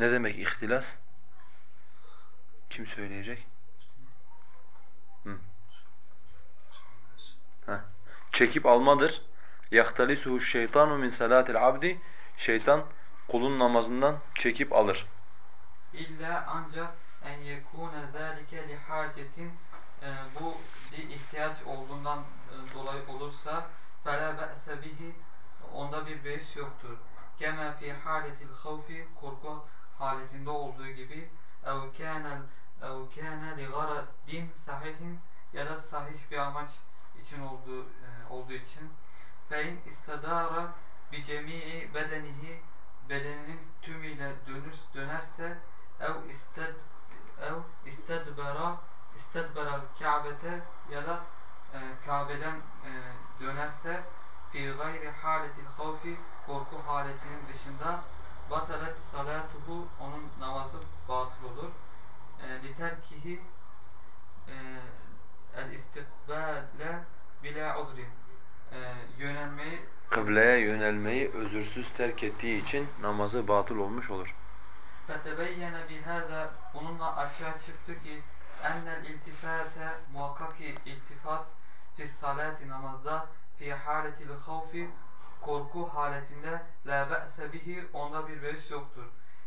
Ne demek ihtilas? Kim söyleyecek? Hı. Heh. Çekip almadır. يَخْتَلِسُهُ الشَّيْطَانُ min salatil abdi Şeytan kulun namazından çekip alır. İlla ancak en yekune zâlike li hacetin e, bu bir ihtiyaç olduğundan e, dolayı olursa fela be'se bihi onda bir beis yoktur. Kema fi haletil havfi korku haletinde olduğu gibi ev kâne ev kâne li garadin sahihin ya da sahih bir amaç için olduğu e, olduğu için. Fe in istadara bi cemii bedenihi bedeninin tümüyle dönür, dönerse ev isted ev istedbera istedbera Kabe'te ya da e, Kabe'den e, dönerse fi gayri haletil havfi korku haletinin dışında batalet salatuhu onun namazı batıl olur. E, literkihi e, el istikbale bila uzrin e, yönelmeyi Kıbleye yönelmeyi özürsüz terk ettiği için namazı batıl olmuş olur. فَتَبَيَّنَ بِهَذَا Bununla açığa çıktı ki ennel iltifate muhakkak ki iltifat fi salati namazda fi haletil havfi korku haletinde la be'se bihi onda bir beis yoktur.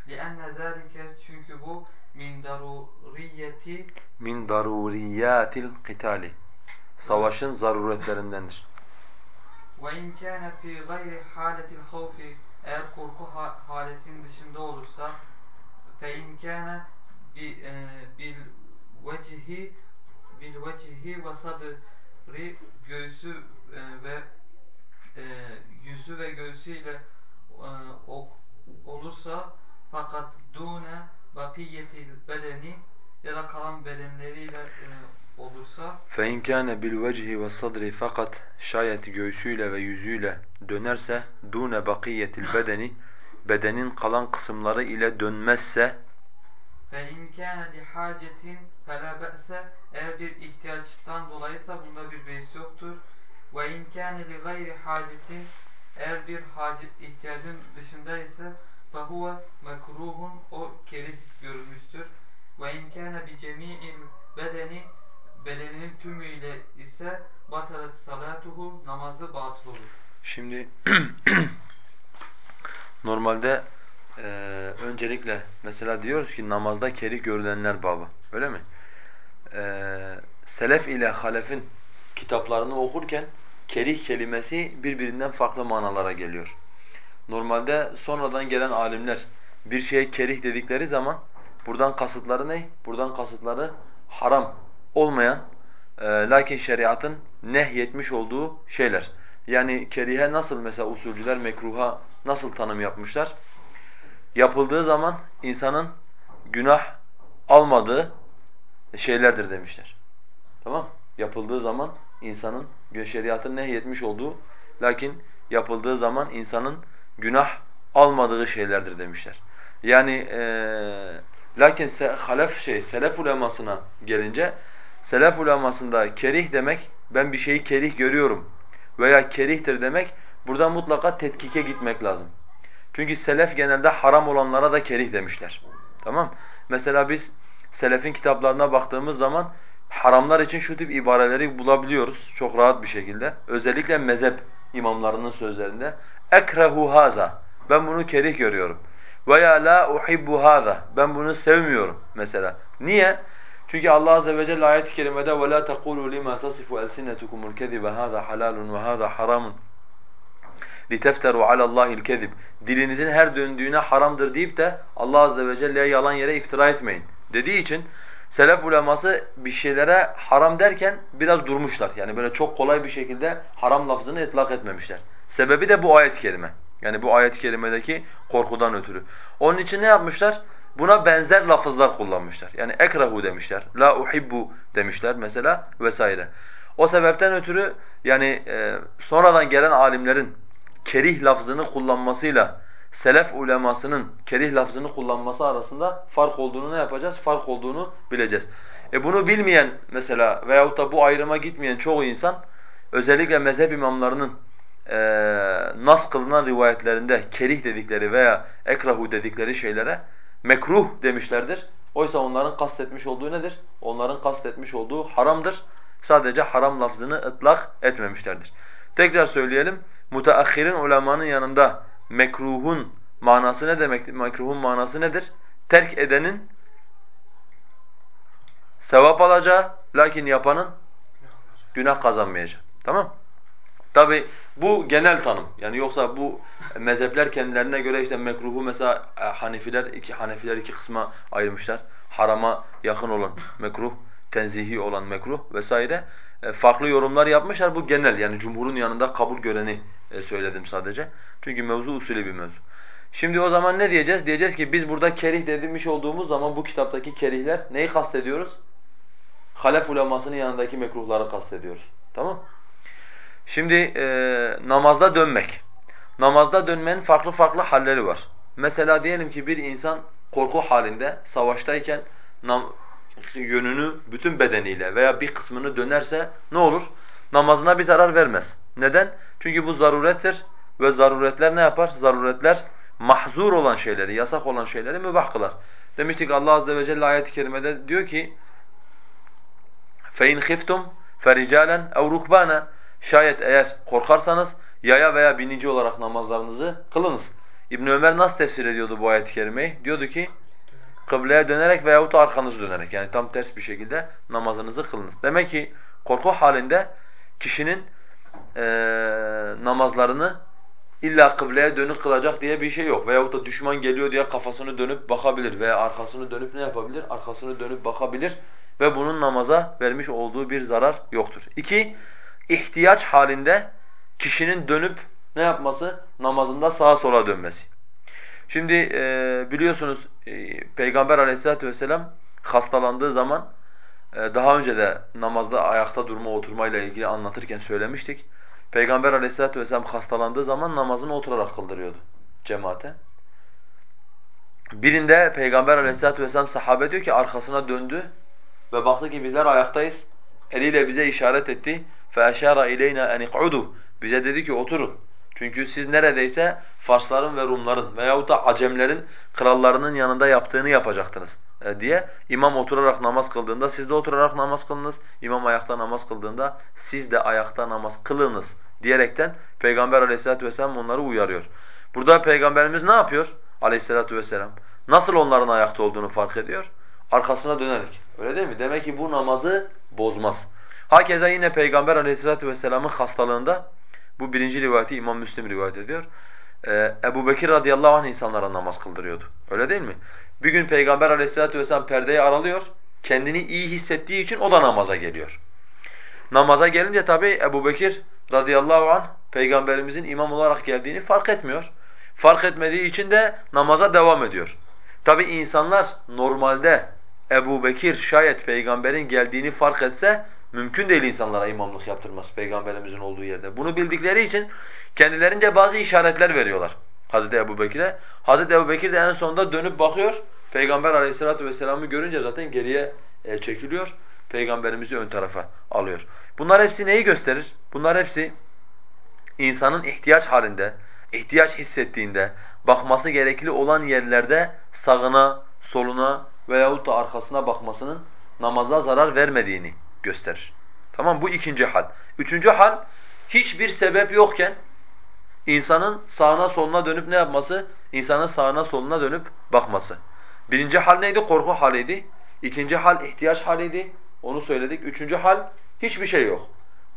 لِأَنَّ ذَٰلِكَ çünkü bu min daruriyeti Min daruriyatil kitali. Savaşın zaruretlerindendir. ve in kana fi gayri haletil havfi eğer korku ha haletinin dışında olursa fe in kana bi e, bil vecihi bil vecihi ve sadri göğsü e, ve e, yüzü ve göğsüyle e, o, olursa fakat dune bakiyetil bedeni ya da kalan bedenleriyle e, olursa فَاِنْ كَانَ بِالْوَجْهِ وَالصَّدْرِ fakat şayet göğsüyle ve yüzüyle dönerse dune bakiyetil bedeni bedenin kalan kısımları ile dönmezse فَاِنْ كَانَ لِحَاجَةٍ فَلَا بَأْسَ Eğer bir ihtiyaçtan dolayıysa bunda bir beis yoktur. Ve imkâne li gayri hacetin eğer bir hacet ihtiyacın dışında ise ve huve mekruhun o kerih görülmüştür. Ve imkâne bi cemî'il bedeni bedeninin tümüyle ise batalat salatuhu namazı batıl olur. Şimdi normalde e, öncelikle mesela diyoruz ki namazda kerih görülenler babı. Öyle mi? E, selef ile halefin kitaplarını okurken kerih kelimesi birbirinden farklı manalara geliyor. Normalde sonradan gelen alimler bir şeye kerih dedikleri zaman buradan kasıtları ne? Buradan kasıtları haram olmayan e, lakin şeriatın nehyetmiş olduğu şeyler. Yani kerihe nasıl mesela usulcüler mekruha nasıl tanım yapmışlar? Yapıldığı zaman insanın günah almadığı şeylerdir demişler. Tamam? Yapıldığı zaman insanın şeriatın nehyetmiş olduğu lakin yapıldığı zaman insanın günah almadığı şeylerdir demişler. Yani e, lakin se, halef şey selef ulemasına gelince selef ulemasında kerih demek ben bir şeyi kerih görüyorum veya kerihtir demek burada mutlaka tetkike gitmek lazım. Çünkü selef genelde haram olanlara da kerih demişler. Tamam? Mesela biz selefin kitaplarına baktığımız zaman haramlar için şu tip ibareleri bulabiliyoruz çok rahat bir şekilde. Özellikle mezhep imamlarının sözlerinde ekrehu haza ben bunu kerih görüyorum. Veya la uhibbu haza ben bunu sevmiyorum mesela. Niye? Çünkü Allah azze ve celle ayet-i kerimede وَلَا تَقُولُوا لِمَا تَصِفُ أَلْسِنَتُكُمُ الْكَذِبَ هَذَا حَلَالٌ وَهَذَا حَرَامٌ لِتَفْتَرُوا عَلَى اللّٰهِ الْكَذِبِ Dilinizin her döndüğüne haramdır deyip de Allah azze ve celle'ye yalan yere iftira etmeyin dediği için selef uleması bir şeylere haram derken biraz durmuşlar. Yani böyle çok kolay bir şekilde haram lafzını itlak etmemişler. Sebebi de bu ayet-i kerime. Yani bu ayet-i kerimedeki korkudan ötürü. Onun için ne yapmışlar? Buna benzer lafızlar kullanmışlar. Yani ekrahu demişler, la uhibbu demişler mesela vesaire. O sebepten ötürü yani e, sonradan gelen alimlerin kerih lafzını kullanmasıyla selef ulemasının kerih lafzını kullanması arasında fark olduğunu ne yapacağız? Fark olduğunu bileceğiz. E bunu bilmeyen mesela veyahut da bu ayrıma gitmeyen çoğu insan özellikle mezhep imamlarının e, nas kılınan rivayetlerinde kerih dedikleri veya ekrahu dedikleri şeylere mekruh demişlerdir. Oysa onların kastetmiş olduğu nedir? Onların kastetmiş olduğu haramdır. Sadece haram lafzını ıtlak etmemişlerdir. Tekrar söyleyelim. Müteahhirin ulemanın yanında mekruhun manası ne demektir? Mekruhun manası nedir? Terk edenin sevap alacağı lakin yapanın günah kazanmayacağı. Tamam? Tabi bu genel tanım. Yani yoksa bu mezhepler kendilerine göre işte mekruhu mesela e, Hanefiler iki Hanefiler iki kısma ayırmışlar. Harama yakın olan mekruh, tenzihi olan mekruh vesaire. E, farklı yorumlar yapmışlar. Bu genel yani cumhurun yanında kabul göreni e, söyledim sadece. Çünkü mevzu usulü bir mevzu. Şimdi o zaman ne diyeceğiz? Diyeceğiz ki biz burada kerih demiş olduğumuz zaman bu kitaptaki kerihler neyi kastediyoruz? Halef ulemasının yanındaki mekruhları kastediyoruz. Tamam Şimdi e, namazda dönmek. Namazda dönmenin farklı farklı halleri var. Mesela diyelim ki bir insan korku halinde, savaştayken yönünü bütün bedeniyle veya bir kısmını dönerse ne olur? Namazına bir zarar vermez. Neden? Çünkü bu zarurettir ve zaruretler ne yapar? Zaruretler mahzur olan şeyleri, yasak olan şeyleri mübah kılar. Demiştik Allah azze ve celle ayet-i kerimede diyor ki فَاِنْ خِفْتُمْ فَرِجَالًا اَوْ رُكْبَانًا Şayet eğer korkarsanız yaya veya binici olarak namazlarınızı kılınız. İbn Ömer nasıl tefsir ediyordu bu ayet-i kerimeyi? Diyordu ki kıbleye dönerek veyahut arkanızı dönerek yani tam ters bir şekilde namazınızı kılınız. Demek ki korku halinde kişinin e, namazlarını illa kıbleye dönük kılacak diye bir şey yok. Veyahut da düşman geliyor diye kafasını dönüp bakabilir veya arkasını dönüp ne yapabilir? Arkasını dönüp bakabilir ve bunun namaza vermiş olduğu bir zarar yoktur. İki, ihtiyaç halinde kişinin dönüp ne yapması? Namazında sağa sola dönmesi. Şimdi e, biliyorsunuz e, Peygamber aleyhissalatu vesselam hastalandığı zaman e, daha önce de namazda ayakta durma oturmayla ilgili anlatırken söylemiştik. Peygamber aleyhissalatu vesselam hastalandığı zaman namazını oturarak kıldırıyordu cemaate. Birinde Peygamber aleyhissalatu vesselam sahabe diyor ki arkasına döndü ve baktı ki bizler ayaktayız. Eliyle bize işaret etti. فَاَشَارَ اِلَيْنَا اَنْ اِقْعُدُوا Bize dedi ki oturun. Çünkü siz neredeyse Farsların ve Rumların veyahut da Acemlerin krallarının yanında yaptığını yapacaktınız e, diye imam oturarak namaz kıldığında siz de oturarak namaz kılınız. İmam ayakta namaz kıldığında siz de ayakta namaz kılınız diyerekten Peygamber aleyhissalatu vesselam onları uyarıyor. Burada Peygamberimiz ne yapıyor aleyhissalatu vesselam? Nasıl onların ayakta olduğunu fark ediyor? Arkasına dönerek. Öyle değil mi? Demek ki bu namazı bozmaz. Hakeza yine Peygamber aleyhissalatu vesselamın hastalığında bu birinci rivayeti İmam Müslim rivayet ediyor. Ee, Ebu Bekir radıyallahu anh insanlara namaz kıldırıyordu. Öyle değil mi? Bir gün Peygamber aleyhissalatu vesselam perdeyi aralıyor. Kendini iyi hissettiği için o da namaza geliyor. Namaza gelince tabi Ebu Bekir radıyallahu anh Peygamberimizin imam olarak geldiğini fark etmiyor. Fark etmediği için de namaza devam ediyor. Tabi insanlar normalde Ebu Bekir şayet peygamberin geldiğini fark etse mümkün değil insanlara imamlık yaptırması peygamberimizin olduğu yerde. Bunu bildikleri için kendilerince bazı işaretler veriyorlar Hazreti Ebu Bekir'e. Hazreti Ebu Bekir de en sonunda dönüp bakıyor. Peygamber aleyhissalatu vesselam'ı görünce zaten geriye e, çekiliyor. Peygamberimizi ön tarafa alıyor. Bunlar hepsi neyi gösterir? Bunlar hepsi insanın ihtiyaç halinde, ihtiyaç hissettiğinde, bakması gerekli olan yerlerde sağına, soluna veyahut da arkasına bakmasının namaza zarar vermediğini gösterir. Tamam bu ikinci hal. Üçüncü hal hiçbir sebep yokken insanın sağına soluna dönüp ne yapması? İnsanın sağına soluna dönüp bakması. Birinci hal neydi? Korku haliydi. İkinci hal ihtiyaç haliydi. Onu söyledik. Üçüncü hal hiçbir şey yok.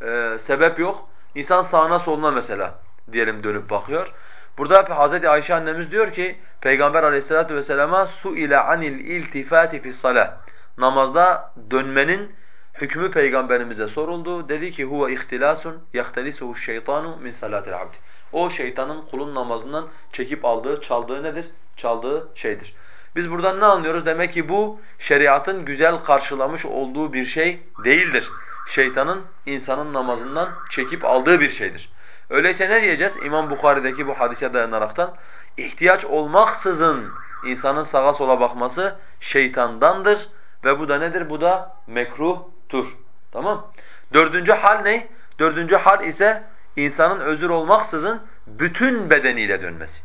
Ee, sebep yok. İnsan sağına soluna mesela diyelim dönüp bakıyor. Burada Hazreti Ayşe annemiz diyor ki Peygamber Aleyhissalatu vesselam'a su ile anil iltifati fi salah. Namazda dönmenin hükmü peygamberimize soruldu. Dedi ki huve ihtilasun yahtelisuhu şeytanu min salatil abd. O şeytanın kulun namazından çekip aldığı, çaldığı nedir? Çaldığı şeydir. Biz buradan ne anlıyoruz? Demek ki bu şeriatın güzel karşılamış olduğu bir şey değildir. Şeytanın insanın namazından çekip aldığı bir şeydir. Öyleyse ne diyeceğiz? İmam Bukhari'deki bu hadise dayanaraktan ihtiyaç olmaksızın insanın sağa sola bakması şeytandandır ve bu da nedir? Bu da mekruhtur. Tamam? Dördüncü hal ne? Dördüncü hal ise insanın özür olmaksızın bütün bedeniyle dönmesi.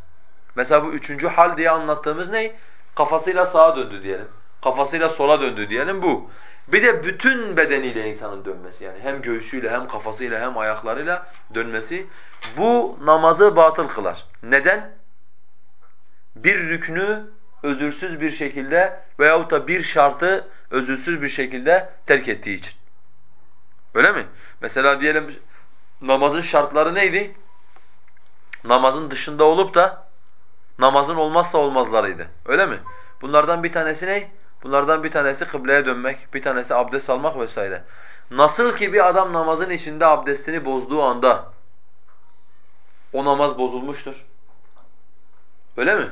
Mesela bu üçüncü hal diye anlattığımız ne? Kafasıyla sağa döndü diyelim. Kafasıyla sola döndü diyelim bu. Bir de bütün bedeniyle insanın dönmesi yani hem göğsüyle hem kafasıyla hem ayaklarıyla dönmesi bu namazı batıl kılar. Neden? Bir rüknü özürsüz bir şekilde veyahut da bir şartı özürsüz bir şekilde terk ettiği için. Öyle mi? Mesela diyelim namazın şartları neydi? Namazın dışında olup da namazın olmazsa olmazlarıydı. Öyle mi? Bunlardan bir tanesi ne? Bunlardan bir tanesi kıbleye dönmek, bir tanesi abdest almak vesaire. Nasıl ki bir adam namazın içinde abdestini bozduğu anda o namaz bozulmuştur. Öyle mi?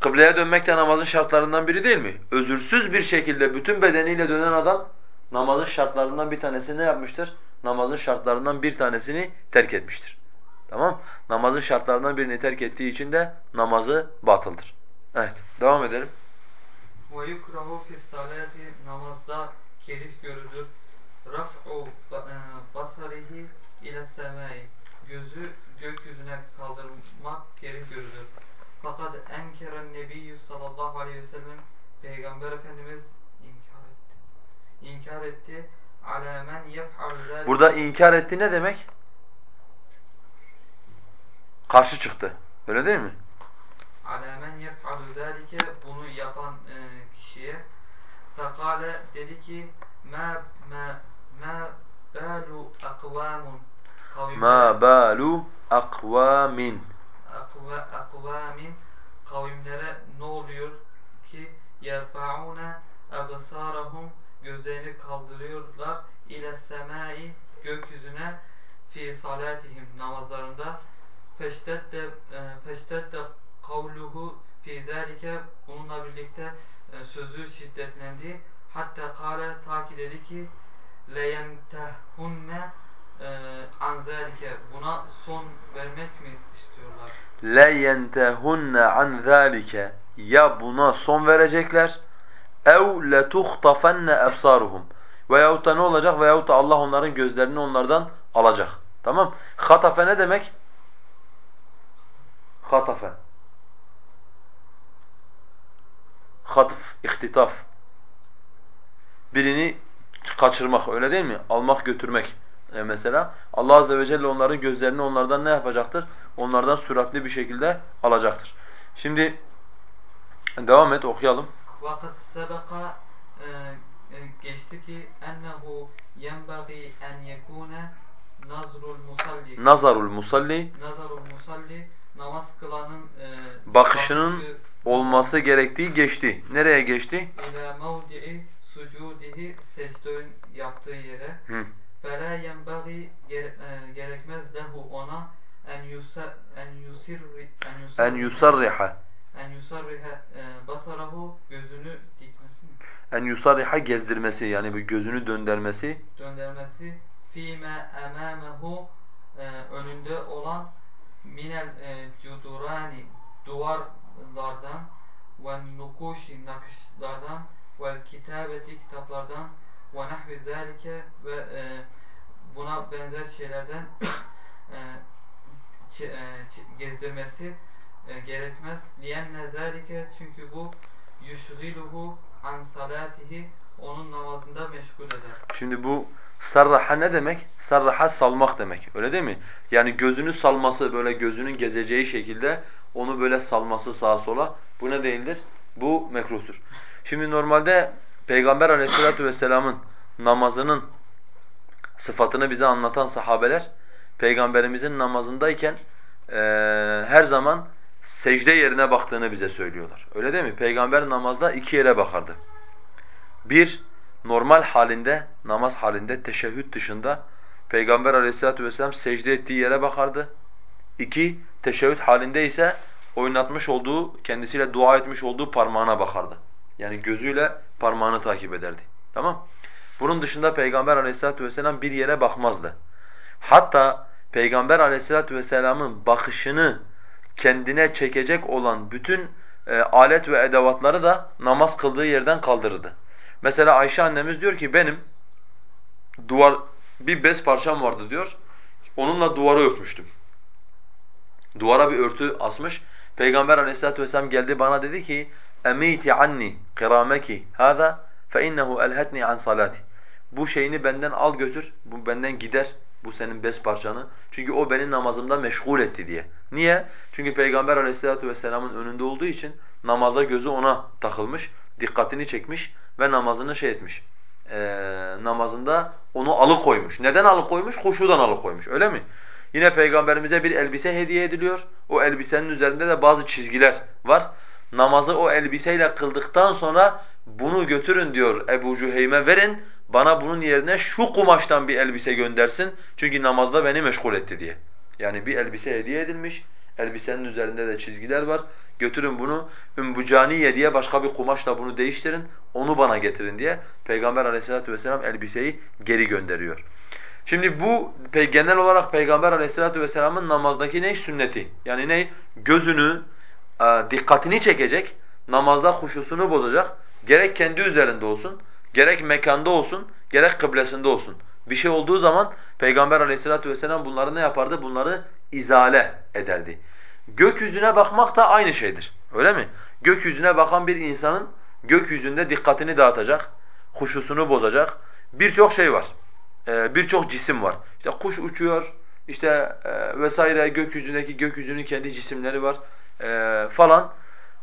Kıbleye dönmek de namazın şartlarından biri değil mi? Özürsüz bir şekilde bütün bedeniyle dönen adam namazın şartlarından bir tanesini ne yapmıştır? Namazın şartlarından bir tanesini terk etmiştir. Tamam? Namazın şartlarından birini terk ettiği için de namazı batıldır. Evet, devam edelim. وَيُكْرَهُ فِي الصَّلَاةِ Namazda kerih görülür. رَفْعُ basarihi ile semai Gözü gökyüzüne kaldırmak kerih görülür. Fakat enkeren nebiyyü sallallahu aleyhi ve sellem Peygamber Efendimiz inkar etti. İnkar etti. Ala men yef'al Burada inkar etti ne demek? Karşı çıktı. Öyle değil mi? Ala men yef'alu zâlike bunu yapan e, kişiye fekale dedi ki ma ma ma balu akvamun ma balu akvamin akva, akvamin kavimlere ne oluyor ki yerfaune ebsarahum gözlerini kaldırıyorlar ile semai gökyüzüne fi salatihim namazlarında feştette feştette kavluhu fi zalike bununla birlikte e, sözü şiddetlendi. Hatta kâle ta ki dedi ki leyentehunne e, an zalike buna son vermek mi istiyorlar? leyentehunne an zalike ya buna son verecekler ev letuhtafenne ebsaruhum veyahut da ne olacak veyahut da Allah onların gözlerini onlardan alacak. Tamam? Hatafe ne demek? Hatafe. Hatf, ihtitaf. Birini kaçırmak öyle değil mi? Almak götürmek e mesela. Allah azze ve celle onların gözlerini onlardan ne yapacaktır? Onlardan süratli bir şekilde alacaktır. Şimdi devam et okuyalım. Vakat sebeka e, e, geçti ki ennehu yenbagi en yekune nazrul musalli nazarul musalli nazarul musalli namaz kılanın e, bakışının bakışı olması gerektiği geçti. Nereye geçti? ila mevdi'i sucudihi secdenin yaptığı yere Hı. Yenbagi gere- e, gerekmez lehu ona en yusa en yusirri en yusarriha. en yusarriha e, basarahu gözünü dikmesi? En yusarriha gezdirmesi yani bir gözünü döndürmesi. döndürmesi fîme emâmehu e, önünde olan minel cudurani duvarlardan ve nukuşi nakışlardan ve kitabeti kitaplardan ve nahvi zâlike ve e, buna benzer şeylerden e, e, gezdirmesi e, gerekmez. Liyenne zâlike çünkü bu yuşgiluhu an salatihi onun namazında meşgul eder. Şimdi bu sarraha ne demek? Sarraha salmak demek. Öyle değil mi? Yani gözünü salması böyle gözünün gezeceği şekilde onu böyle salması sağa sola bu ne değildir? Bu mekruhtur. Şimdi normalde Peygamber Aleyhisselatü vesselam'ın namazının sıfatını bize anlatan sahabeler Peygamberimizin namazındayken eee, her zaman secde yerine baktığını bize söylüyorlar. Öyle değil mi? Peygamber namazda iki yere bakardı. Bir, normal halinde, namaz halinde, teşehhüd dışında Peygamber aleyhissalatu vesselam secde ettiği yere bakardı. İki, teşehhüd halinde ise oynatmış olduğu, kendisiyle dua etmiş olduğu parmağına bakardı. Yani gözüyle parmağını takip ederdi. Tamam? Bunun dışında Peygamber aleyhissalatu vesselam bir yere bakmazdı. Hatta Peygamber aleyhissalatu vesselamın bakışını kendine çekecek olan bütün e, alet ve edevatları da namaz kıldığı yerden kaldırırdı. Mesela Ayşe annemiz diyor ki benim duvar bir bez parçam vardı diyor. Onunla duvarı örtmüştüm. Duvara bir örtü asmış. Peygamber aleyhissalatu vesselam geldi bana dedi ki anni kirameki hada fe innehu elhetni an salati. Bu şeyini benden al götür. Bu benden gider. Bu senin bez parçanı. Çünkü o beni namazımda meşgul etti diye. Niye? Çünkü Peygamber aleyhissalatu vesselamın önünde olduğu için namazda gözü ona takılmış, dikkatini çekmiş ve namazını şey etmiş. Ee, namazında onu alıkoymuş. Neden alıkoymuş? Huşudan alıkoymuş. Öyle mi? Yine Peygamberimize bir elbise hediye ediliyor. O elbisenin üzerinde de bazı çizgiler var. Namazı o elbiseyle kıldıktan sonra bunu götürün diyor Ebu Cüheyme verin. Bana bunun yerine şu kumaştan bir elbise göndersin. Çünkü namazda beni meşgul etti diye. Yani bir elbise hediye edilmiş. Elbisenin üzerinde de çizgiler var. Götürün bunu ümbücaniye diye başka bir kumaşla bunu değiştirin. Onu bana getirin diye Peygamber aleyhissalatu vesselam elbiseyi geri gönderiyor. Şimdi bu genel olarak Peygamber aleyhissalatu vesselamın namazdaki ne? Sünneti. Yani ne? Gözünü, dikkatini çekecek, namazda huşusunu bozacak. Gerek kendi üzerinde olsun, gerek mekanda olsun, gerek kıblesinde olsun. Bir şey olduğu zaman Peygamber aleyhissalatu vesselam bunları ne yapardı? Bunları izale ederdi. Gökyüzüne bakmak da aynı şeydir. Öyle mi? Gökyüzüne bakan bir insanın gökyüzünde dikkatini dağıtacak, huşusunu bozacak birçok şey var. Ee, birçok cisim var. İşte kuş uçuyor, işte e, vesaire gökyüzündeki gökyüzünün kendi cisimleri var e, falan.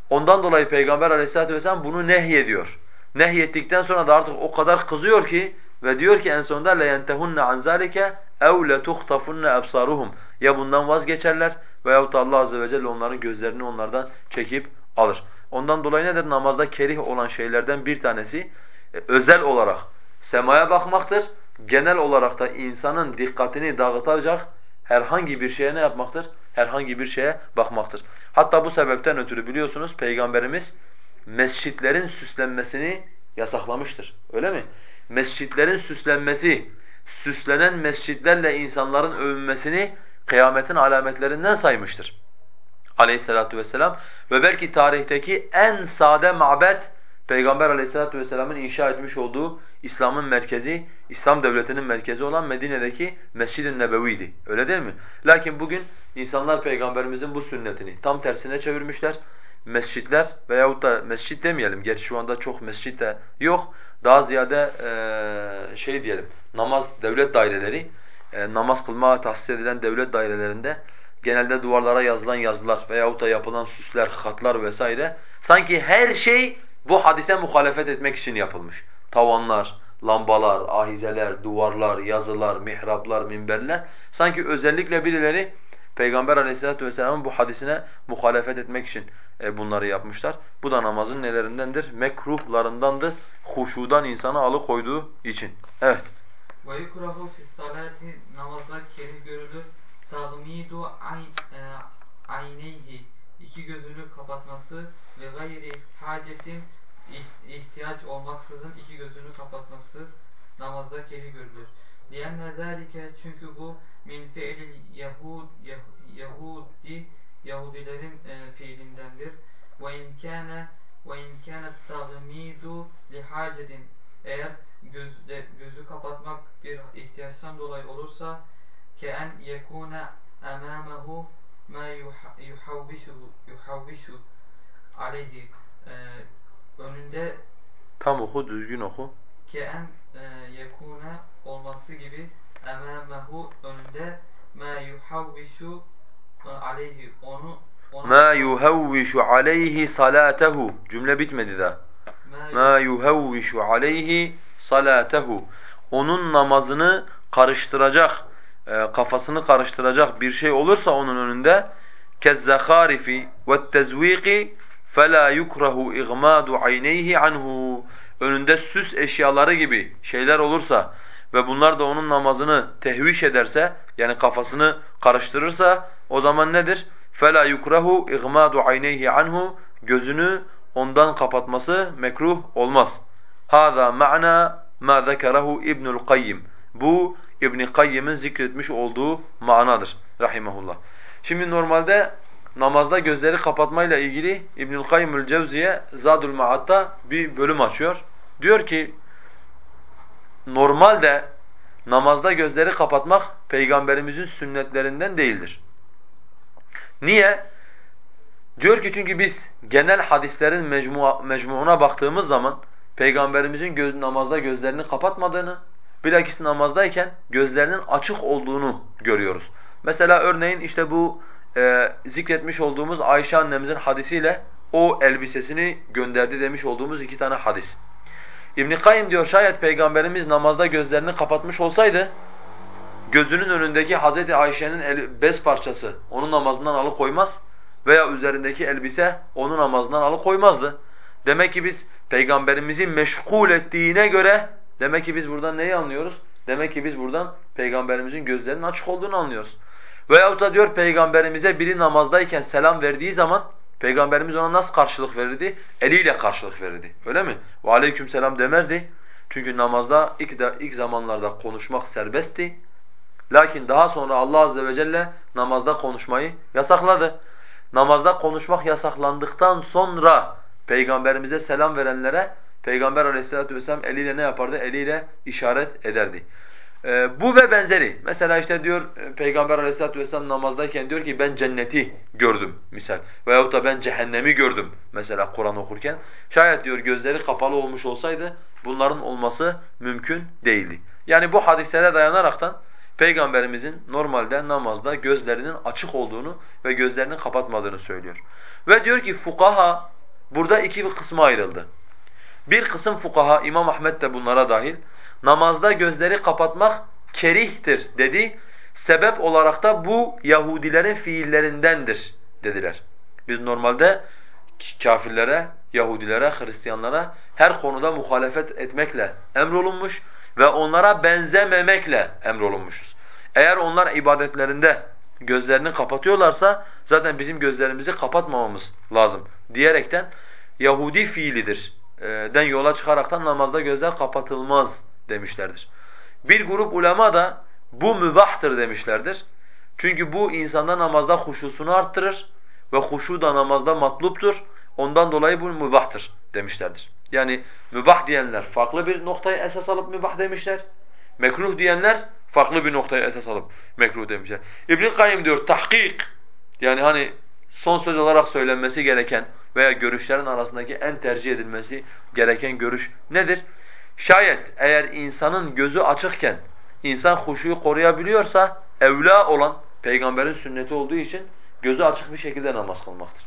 Ondan dolayı Peygamber aleyhissalatu vesselam bunu nehyediyor. Nehyettikten sonra da artık o kadar kızıyor ki ve diyor ki en sonunda لَيَنْتَهُنَّ عَنْ ذَٰلِكَ اَوْ لَتُخْتَفُنَّ أَبْصَارُهُمْ Ya bundan vazgeçerler veyahut da Allah azze ve celle onların gözlerini onlardan çekip alır. Ondan dolayı nedir? Namazda kerih olan şeylerden bir tanesi e, özel olarak semaya bakmaktır. Genel olarak da insanın dikkatini dağıtacak herhangi bir şeye ne yapmaktır? Herhangi bir şeye bakmaktır. Hatta bu sebepten ötürü biliyorsunuz Peygamberimiz mescitlerin süslenmesini yasaklamıştır. Öyle mi? Mescitlerin süslenmesi, süslenen mescitlerle insanların övünmesini kıyametin alametlerinden saymıştır. Aleyhissalatu vesselam ve belki tarihteki en sade mabet Peygamber Aleyhissalatu vesselam'ın inşa etmiş olduğu İslam'ın merkezi, İslam devletinin merkezi olan Medine'deki Mescid-i Nebevi'ydi. Öyle değil mi? Lakin bugün insanlar Peygamberimizin bu sünnetini tam tersine çevirmişler. Mescitler veyahut da mescit demeyelim, gerçi şu anda çok mescit de yok. Daha ziyade ee, şey diyelim, namaz devlet daireleri, e, namaz kılmaya tahsis edilen devlet dairelerinde genelde duvarlara yazılan yazılar veyahut da yapılan süsler, hatlar vesaire sanki her şey bu hadise muhalefet etmek için yapılmış. Tavanlar, lambalar, ahizeler, duvarlar, yazılar, mihraplar, minberler sanki özellikle birileri Peygamber aleyhissalatu vesselamın bu hadisine muhalefet etmek için e, bunları yapmışlar. Bu da namazın nelerindendir? Mekruhlarındandır. Huşudan insanı alıkoyduğu için. Evet. Ve yukrahu fis salati namazda kerih görülür. Tagmidu e, ayneyhi iki gözünü kapatması ve gayri hacetin ihtiyaç olmaksızın iki gözünü kapatması namazda kefi görülür. Diyenler zelike çünkü bu min fiilil Yahud, Yahudi Yahudilerin e, fiilindendir. Ve imkâne ve imkâne tagmidu li hacetin eğer gözde, gözü kapatmak bir ihtiyaçtan dolayı olursa ke en yekune emamehu ma yuhavvisu yuhavvisu aleyhi e, önünde tam oku düzgün oku. keen e, yekune olması gibi emamehu önünde ma yuhavvisu e, aleyhi onu ma yuhavvisu aleyhi salatehu cümle bitmedi daha. Ma yuhavvisu aleyhi salatehu onun namazını karıştıracak e, kafasını karıştıracak bir şey olursa onun önünde kezzaharifi ve'tezviki fela yukrahu igmadu ayneyhi anhu önünde süs eşyaları gibi şeyler olursa ve bunlar da onun namazını tehviş ederse yani kafasını karıştırırsa o zaman nedir? فَلَا يُكْرَهُ اِغْمَادُ عَيْنَيْهِ عَنْهُ Gözünü ondan kapatması mekruh olmaz. هَذَا مَعْنَى مَا ذَكَرَهُ اِبْنُ الْقَيِّمِ Bu İbn Kayyim'in zikretmiş olduğu manadır rahimehullah. Şimdi normalde namazda gözleri kapatmayla ilgili İbnül Kayyimül Cevziye Zadul Maad'da bir bölüm açıyor. Diyor ki normalde namazda gözleri kapatmak peygamberimizin sünnetlerinden değildir. Niye? Diyor ki çünkü biz genel hadislerin mecmu mecmuuna baktığımız zaman peygamberimizin göz, namazda gözlerini kapatmadığını, bilakis namazdayken gözlerinin açık olduğunu görüyoruz. Mesela örneğin işte bu e, zikretmiş olduğumuz Ayşe annemizin hadisiyle o elbisesini gönderdi demiş olduğumuz iki tane hadis. İbn Kayyim diyor şayet peygamberimiz namazda gözlerini kapatmış olsaydı gözünün önündeki Hazreti Ayşe'nin bez parçası onun namazından alıkoymaz veya üzerindeki elbise onun namazından alıkoymazdı. Demek ki biz peygamberimizi meşgul ettiğine göre demek ki biz buradan neyi anlıyoruz? Demek ki biz buradan peygamberimizin gözlerinin açık olduğunu anlıyoruz. Veyahut da diyor peygamberimize biri namazdayken selam verdiği zaman peygamberimiz ona nasıl karşılık verirdi? Eliyle karşılık verirdi. Öyle mi? Ve aleyküm selam demezdi. Çünkü namazda ilk, de, ilk zamanlarda konuşmak serbestti. Lakin daha sonra Allah azze ve celle namazda konuşmayı yasakladı. Namazda konuşmak yasaklandıktan sonra peygamberimize selam verenlere Peygamber aleyhissalatu vesselam eliyle ne yapardı? Eliyle işaret ederdi. Ee, bu ve benzeri. Mesela işte diyor e, Peygamber aleyhissalatu vesselam namazdayken diyor ki ben cenneti gördüm misal. Veyahut da ben cehennemi gördüm mesela Kur'an okurken. Şayet diyor gözleri kapalı olmuş olsaydı bunların olması mümkün değildi. Yani bu hadislere dayanaraktan Peygamberimizin normalde namazda gözlerinin açık olduğunu ve gözlerini kapatmadığını söylüyor. Ve diyor ki fukaha burada iki bir kısma ayrıldı. Bir kısım fukaha, İmam Ahmed de bunlara dahil, namazda gözleri kapatmak kerihtir dedi. Sebep olarak da bu Yahudilerin fiillerindendir dediler. Biz normalde kafirlere, Yahudilere, Hristiyanlara her konuda muhalefet etmekle emrolunmuş ve onlara benzememekle emrolunmuşuz. Eğer onlar ibadetlerinde gözlerini kapatıyorlarsa zaten bizim gözlerimizi kapatmamamız lazım diyerekten Yahudi fiilidir den yola çıkaraktan namazda gözler kapatılmaz demişlerdir. Bir grup ulema da bu mübahtır demişlerdir. Çünkü bu insanda namazda huşusunu arttırır ve huşu da namazda matluptur. Ondan dolayı bu mübahtır demişlerdir. Yani mübah diyenler farklı bir noktayı esas alıp mübah demişler. Mekruh diyenler farklı bir noktayı esas alıp mekruh demişler. İbn Kayyim diyor tahkik yani hani son söz olarak söylenmesi gereken veya görüşlerin arasındaki en tercih edilmesi gereken görüş nedir? Şayet eğer insanın gözü açıkken insan huşuyu koruyabiliyorsa evla olan peygamberin sünneti olduğu için gözü açık bir şekilde namaz kılmaktır.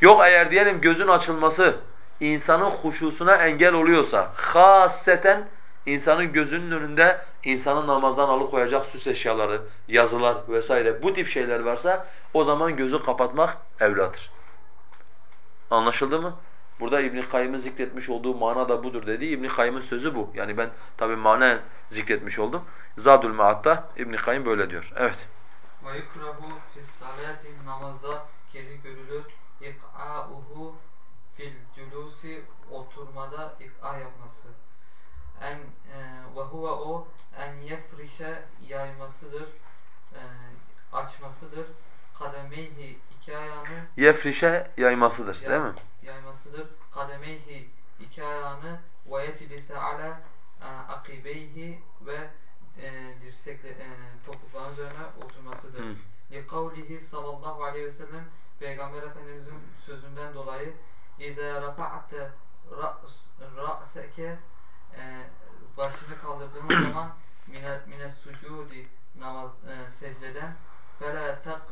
Yok eğer diyelim gözün açılması insanın huşusuna engel oluyorsa hasseten insanın gözünün önünde insanın namazdan alıkoyacak süs eşyaları, yazılar vesaire bu tip şeyler varsa o zaman gözü kapatmak evladır. Anlaşıldı mı? Burada İbn Kayyım'ın zikretmiş olduğu mana da budur dedi. İbn Kayyım'ın sözü bu. Yani ben tabii manen zikretmiş oldum. Zadul Maat'ta İbn Kayyım böyle diyor. Evet. Ve yukrahu fis namazda keri görülür. İk'a'uhu fil culusi oturmada ik'a yapması. Huve o en yefrişe yaymasıdır. E, açmasıdır. Kademeyhi iki ayağını yefrişe yaymasıdır değil mi? Yaymasıdır. Kademeyhi iki ayağını ve yetilise ala e, akibeyhi ve e, dirsekle e, topukların üzerine oturmasıdır. Li kavlihi sallallahu aleyhi ve sellem Peygamber Efendimizin sözünden dolayı İzâ rafa'te ra'seke başını kaldırdığın zaman mine, mine sucudi namaz e, secdeden fela tak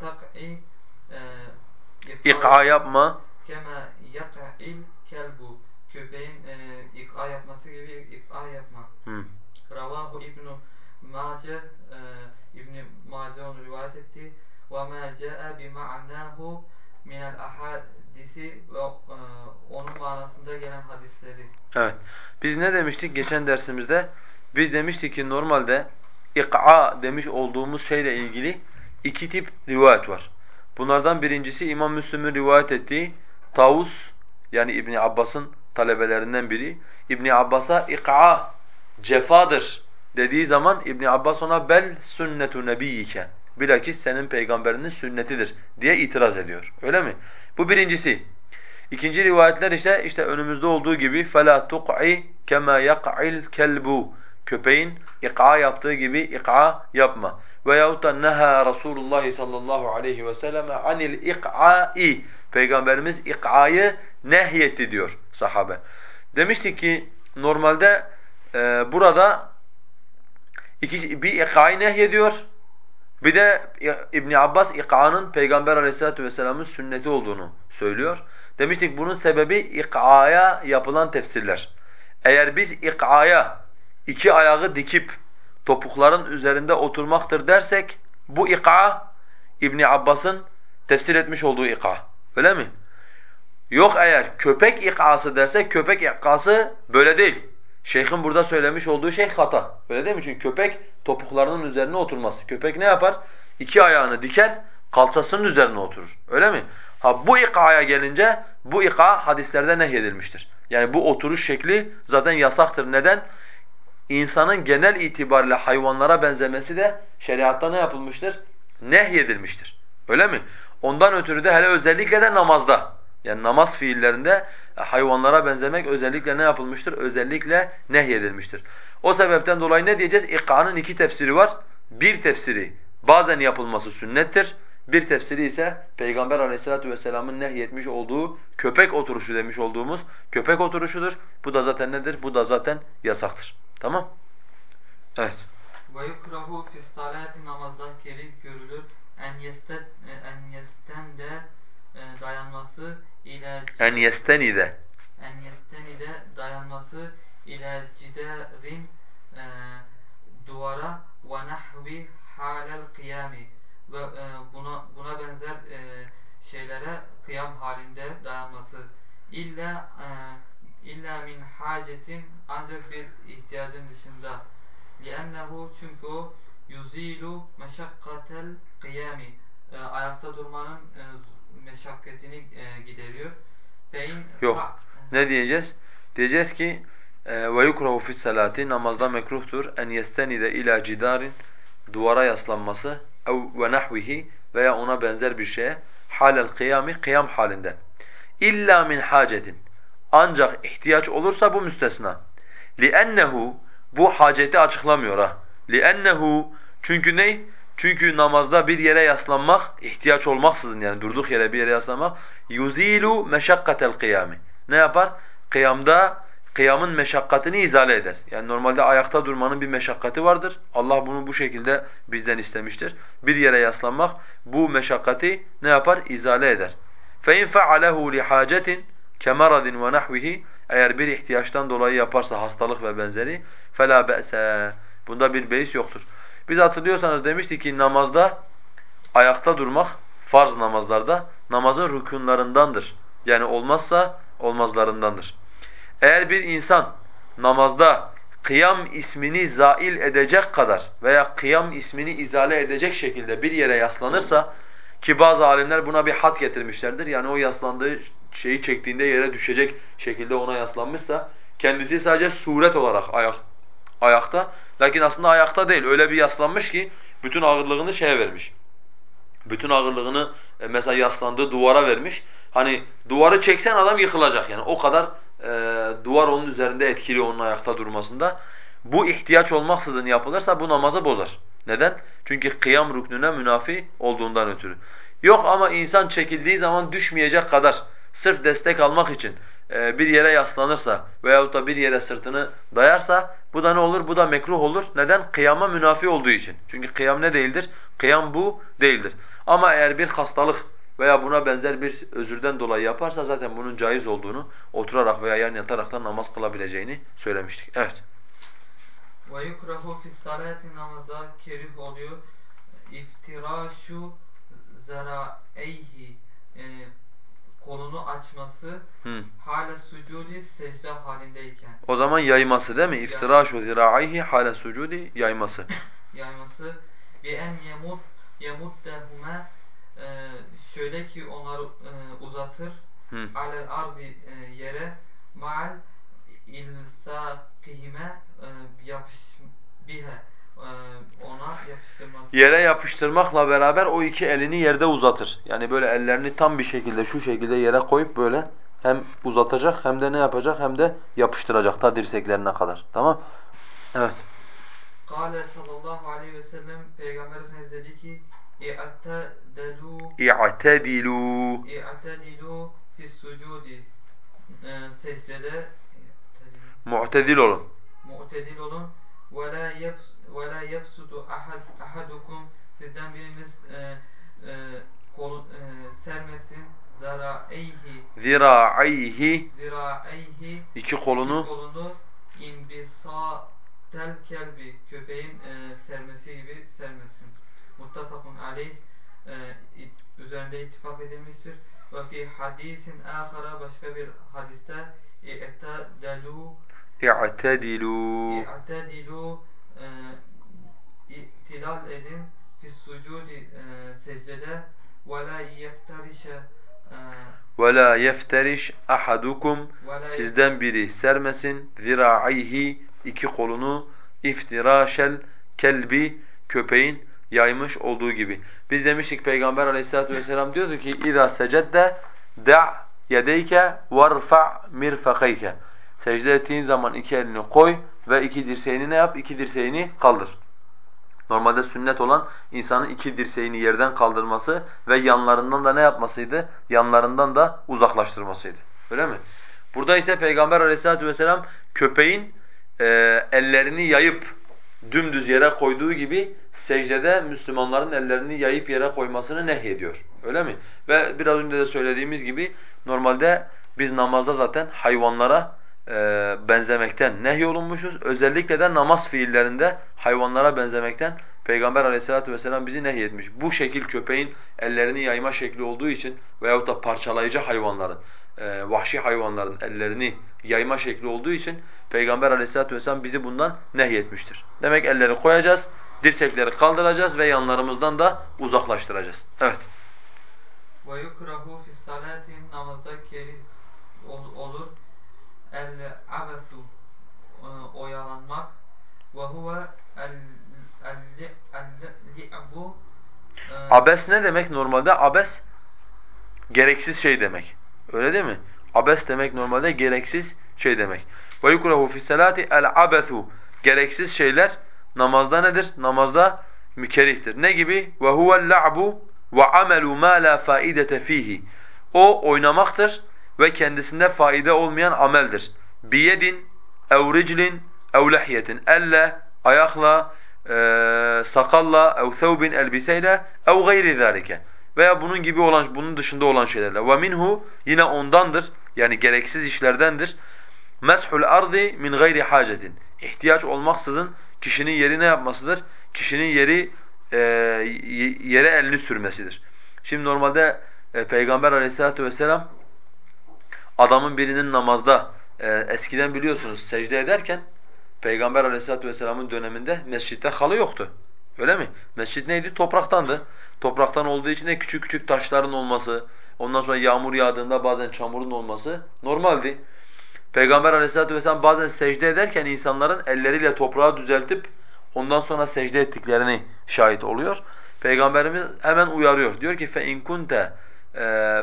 tak'i e, ik'a yapma kema yak'il kelbu köpeğin e, ik'a yapması gibi ik'a yapma. Hı. Ravahu İbnu Mace e, İbn Mace onu rivayet etti. Ve ma caa bi ma'nahu min el ahadisi ve e, onun manasında gelen hadisleri. Evet. Biz ne demiştik geçen dersimizde? Biz demiştik ki normalde ik'a demiş olduğumuz şeyle ilgili iki tip rivayet var. Bunlardan birincisi İmam Müslim'in rivayet ettiği Tavus yani İbn Abbas'ın talebelerinden biri. İbn Abbas'a ik'a cefadır dediği zaman İbn Abbas ona bel sünnetu nebiyike bilakis senin peygamberinin sünnetidir diye itiraz ediyor. Öyle mi? Bu birincisi. İkinci rivayetler işte işte önümüzde olduğu gibi fela tuq'i kema yaq'il kelbu. Köpeğin ik'a yaptığı gibi ik'a yapma. Veyahut da neha Rasulullah sallallahu aleyhi ve selleme anil ik'a'i. Peygamberimiz ik'a'yı nehyetti diyor sahabe. Demiştik ki normalde e, burada iki, bir ik'a'yı nehyediyor. Bir de İbn Abbas ik'a'nın Peygamber Aleyhisselatü vesselam'ın sünneti olduğunu söylüyor. Demiştik bunun sebebi ik'aya yapılan tefsirler. Eğer biz ik'aya iki ayağı dikip topukların üzerinde oturmaktır dersek bu ik'a İbn Abbas'ın tefsir etmiş olduğu ik'a. Öyle mi? Yok eğer köpek ik'ası dersek köpek ik'ası böyle değil. Şeyhin burada söylemiş olduğu şey hata. Öyle değil mi? Çünkü köpek topuklarının üzerine oturması. Köpek ne yapar? İki ayağını diker, kalçasının üzerine oturur. Öyle mi? Ha bu ikaya gelince bu ika hadislerde nehyedilmiştir. Yani bu oturuş şekli zaten yasaktır. Neden? İnsanın genel itibariyle hayvanlara benzemesi de şeriatta ne yapılmıştır? Nehyedilmiştir. Öyle mi? Ondan ötürü de hele özellikle de namazda. Yani namaz fiillerinde hayvanlara benzemek özellikle ne yapılmıştır? Özellikle nehyedilmiştir. O sebepten dolayı ne diyeceğiz? İk'anın iki tefsiri var. Bir tefsiri bazen yapılması sünnettir. Bir tefsiri ise Peygamber aleyhissalatu vesselamın nehyetmiş olduğu köpek oturuşu demiş olduğumuz köpek oturuşudur. Bu da zaten nedir? Bu da zaten yasaktır. Tamam? Evet. وَيُكْرَهُ فِي الصَّلَاةِ Namazda kerih görülür. En yestet en yesten de e, dayanması ile. En yestenide en yestenide dayanması ile ciderin e, duvara ve nahvi halel kıyami ve e, buna buna benzer e, şeylere kıyam halinde dayanması. İlla e, illa min hacetin ancak bir ihtiyacın dışında. Li'ennehu çünkü o yuzilu meşakkatel kıyami. E, ayakta durmanın e, meşakkatini e, gideriyor. Fein Yok. Ne diyeceğiz? Diyeceğiz ki ve yukrahu fi salati namazda mekruhtur en yestenide ila cidarin duvara yaslanması ev ve nahvihi veya ona benzer bir şeye halel kıyami kıyam halinde. İlla min hacetin ancak ihtiyaç olursa bu müstesna. Li'ennehu bu haceti açıklamıyor ha. Li'ennehu çünkü ne? Çünkü namazda bir yere yaslanmak, ihtiyaç olmaksızın yani durduk yere bir yere yaslanmak yuzilu meşakkatel kıyami. Ne yapar? Kıyamda kıyamın meşakkatini izale eder. Yani normalde ayakta durmanın bir meşakkati vardır. Allah bunu bu şekilde bizden istemiştir. Bir yere yaslanmak bu meşakkati ne yapar? İzale eder. فَاِنْ فَعَلَهُ لِحَاجَةٍ كَمَرَضٍ وَنَحْوِهِ Eğer bir ihtiyaçtan dolayı yaparsa hastalık ve benzeri فَلَا بَأْسَ Bunda bir beis yoktur. Biz hatırlıyorsanız demiştik ki namazda ayakta durmak farz namazlarda namazın rükunlarındandır. Yani olmazsa olmazlarındandır. Eğer bir insan namazda kıyam ismini zail edecek kadar veya kıyam ismini izale edecek şekilde bir yere yaslanırsa ki bazı alimler buna bir hat getirmişlerdir. Yani o yaslandığı şeyi çektiğinde yere düşecek şekilde ona yaslanmışsa kendisi sadece suret olarak ayak ayakta. Lakin aslında ayakta değil. Öyle bir yaslanmış ki bütün ağırlığını şeye vermiş. Bütün ağırlığını e, mesela yaslandığı duvara vermiş. Hani duvarı çeksen adam yıkılacak yani. O kadar e, duvar onun üzerinde etkili onun ayakta durmasında. Bu ihtiyaç olmaksızın yapılırsa bu namazı bozar. Neden? Çünkü kıyam rüknüne münafi olduğundan ötürü. Yok ama insan çekildiği zaman düşmeyecek kadar sırf destek almak için e, bir yere yaslanırsa veyahut da bir yere sırtını dayarsa bu da ne olur? Bu da mekruh olur. Neden? Kıyama münafi olduğu için. Çünkü kıyam ne değildir? Kıyam bu değildir. Ama eğer bir hastalık veya buna benzer bir özürden dolayı yaparsa zaten bunun caiz olduğunu oturarak veya yan yatarak da namaz kılabileceğini söylemiştik. Evet. وَيُكْرَهُ فِي الصَّلَاةِ Namaza kerih oluyor. İftiraşu zaraeyhi e, kolunu açması Hı. hala sucudi secde halindeyken O zaman yayması değil mi? İftiraşu zira'ayhi hale sucudi yayması. yayması ve en yemut yemuddehuma e, şöyle ki onları e, uzatır Hı. alel ardi e, yere ma'al ilsakihime e, yapış bihe Yere yapıştırmakla beraber o iki elini yerde uzatır. Yani böyle ellerini tam bir şekilde şu şekilde yere koyup böyle hem uzatacak hem de ne yapacak hem de yapıştıracak ta dirseklerine kadar. Tamam? Evet. Kale sallallahu aleyhi ve sellem Peygamber Efendimiz dedi ki İ'tedelu İ'tedilu. İ'tedilu fis sucudi e, secdede i'tedilu, Mu'tedil olun. mu'tedil olun ve la yeps ve la yepsutu ahad ahadukum sizden biriniz e, e, kolu e, sermesin zara'eyhi Zira'ayhi zira'eyhi iki kolunu iki kolunu inbisatel kelbi köpeğin e, sermesi gibi sermesin. Muttafakun aleyh e, it- üzerinde ittifak edilmiştir. Ve fi hadisin ahara başka bir hadiste i'tedelu i'tedilu. i'tedilu e, i'tidal edin fis sucudi e, secdede ve la yeftarişe e, Ve la yefteriş ahadukum ve la sizden biri sermesin zira'ayhi iki kolunu iftiraşel kelbi köpeğin yaymış olduğu gibi. Biz demiştik Peygamber Aleyhisselatü vesselam diyordu ki اِذَا سَجَدَّ دَعْ يَدَيْكَ وَارْفَعْ مِرْفَقَيْكَ Secde ettiğin zaman iki elini koy ve iki dirseğini ne yap? İki dirseğini kaldır. Normalde sünnet olan insanın iki dirseğini yerden kaldırması ve yanlarından da ne yapmasıydı? Yanlarından da uzaklaştırmasıydı. Öyle mi? Burada ise Peygamber Aleyhisselatü vesselam köpeğin e, ellerini yayıp dümdüz yere koyduğu gibi secdede Müslümanların ellerini yayıp yere koymasını nehyediyor. Öyle mi? Ve biraz önce de söylediğimiz gibi normalde biz namazda zaten hayvanlara e, benzemekten nehyolunmuşuz. Özellikle de namaz fiillerinde hayvanlara benzemekten Peygamber aleyhissalatu vesselam bizi nehyetmiş. Bu şekil köpeğin ellerini yayma şekli olduğu için veyahut da parçalayıcı hayvanların, e, vahşi hayvanların ellerini yayma şekli olduğu için Peygamber aleyhissalatu vesselam bizi bundan nehyetmiştir. Demek elleri koyacağız, dirsekleri kaldıracağız ve yanlarımızdan da uzaklaştıracağız. Evet. Ve yukrahu fis salati namazda kerih ol- olur. El abesu e, oyalanmak ve huve el el li'bu e, Abes ne demek normalde? Abes gereksiz şey demek. Öyle değil mi? Abes demek normalde gereksiz şey demek. Ve yukrahu fi salati el abethu. Gereksiz şeyler namazda nedir? Namazda mükerihtir. Ne gibi? Ve huvel la'bu ve amelu ma la faidete fihi. O oynamaktır ve kendisinde faide olmayan ameldir. Biyedin, ev riclin, ev lehyetin. Elle, ayakla, e, sakalla, ev thawbin elbiseyle, ev gayri zalike. Veya bunun gibi olan, bunun dışında olan şeylerle. Minhu yine ondandır. Yani gereksiz işlerdendir. Meshul ardi min gayri hacetin. İhtiyaç olmaksızın kişinin yeri ne yapmasıdır? Kişinin yeri e, yere elini sürmesidir. Şimdi normalde e, Peygamber Aleyhisselatü vesselam adamın birinin namazda e, eskiden biliyorsunuz secde ederken Peygamber Aleyhisselatü vesselamın döneminde mescitte halı yoktu. Öyle mi? Mescid neydi? Topraktandı. Topraktan olduğu için de küçük küçük taşların olması, ondan sonra yağmur yağdığında bazen çamurun olması normaldi. Peygamber Aleyhisselatü vesselam bazen secde ederken insanların elleriyle toprağı düzeltip ondan sonra secde ettiklerini şahit oluyor. Peygamberimiz hemen uyarıyor. Diyor ki فَاِنْ كُنْتَ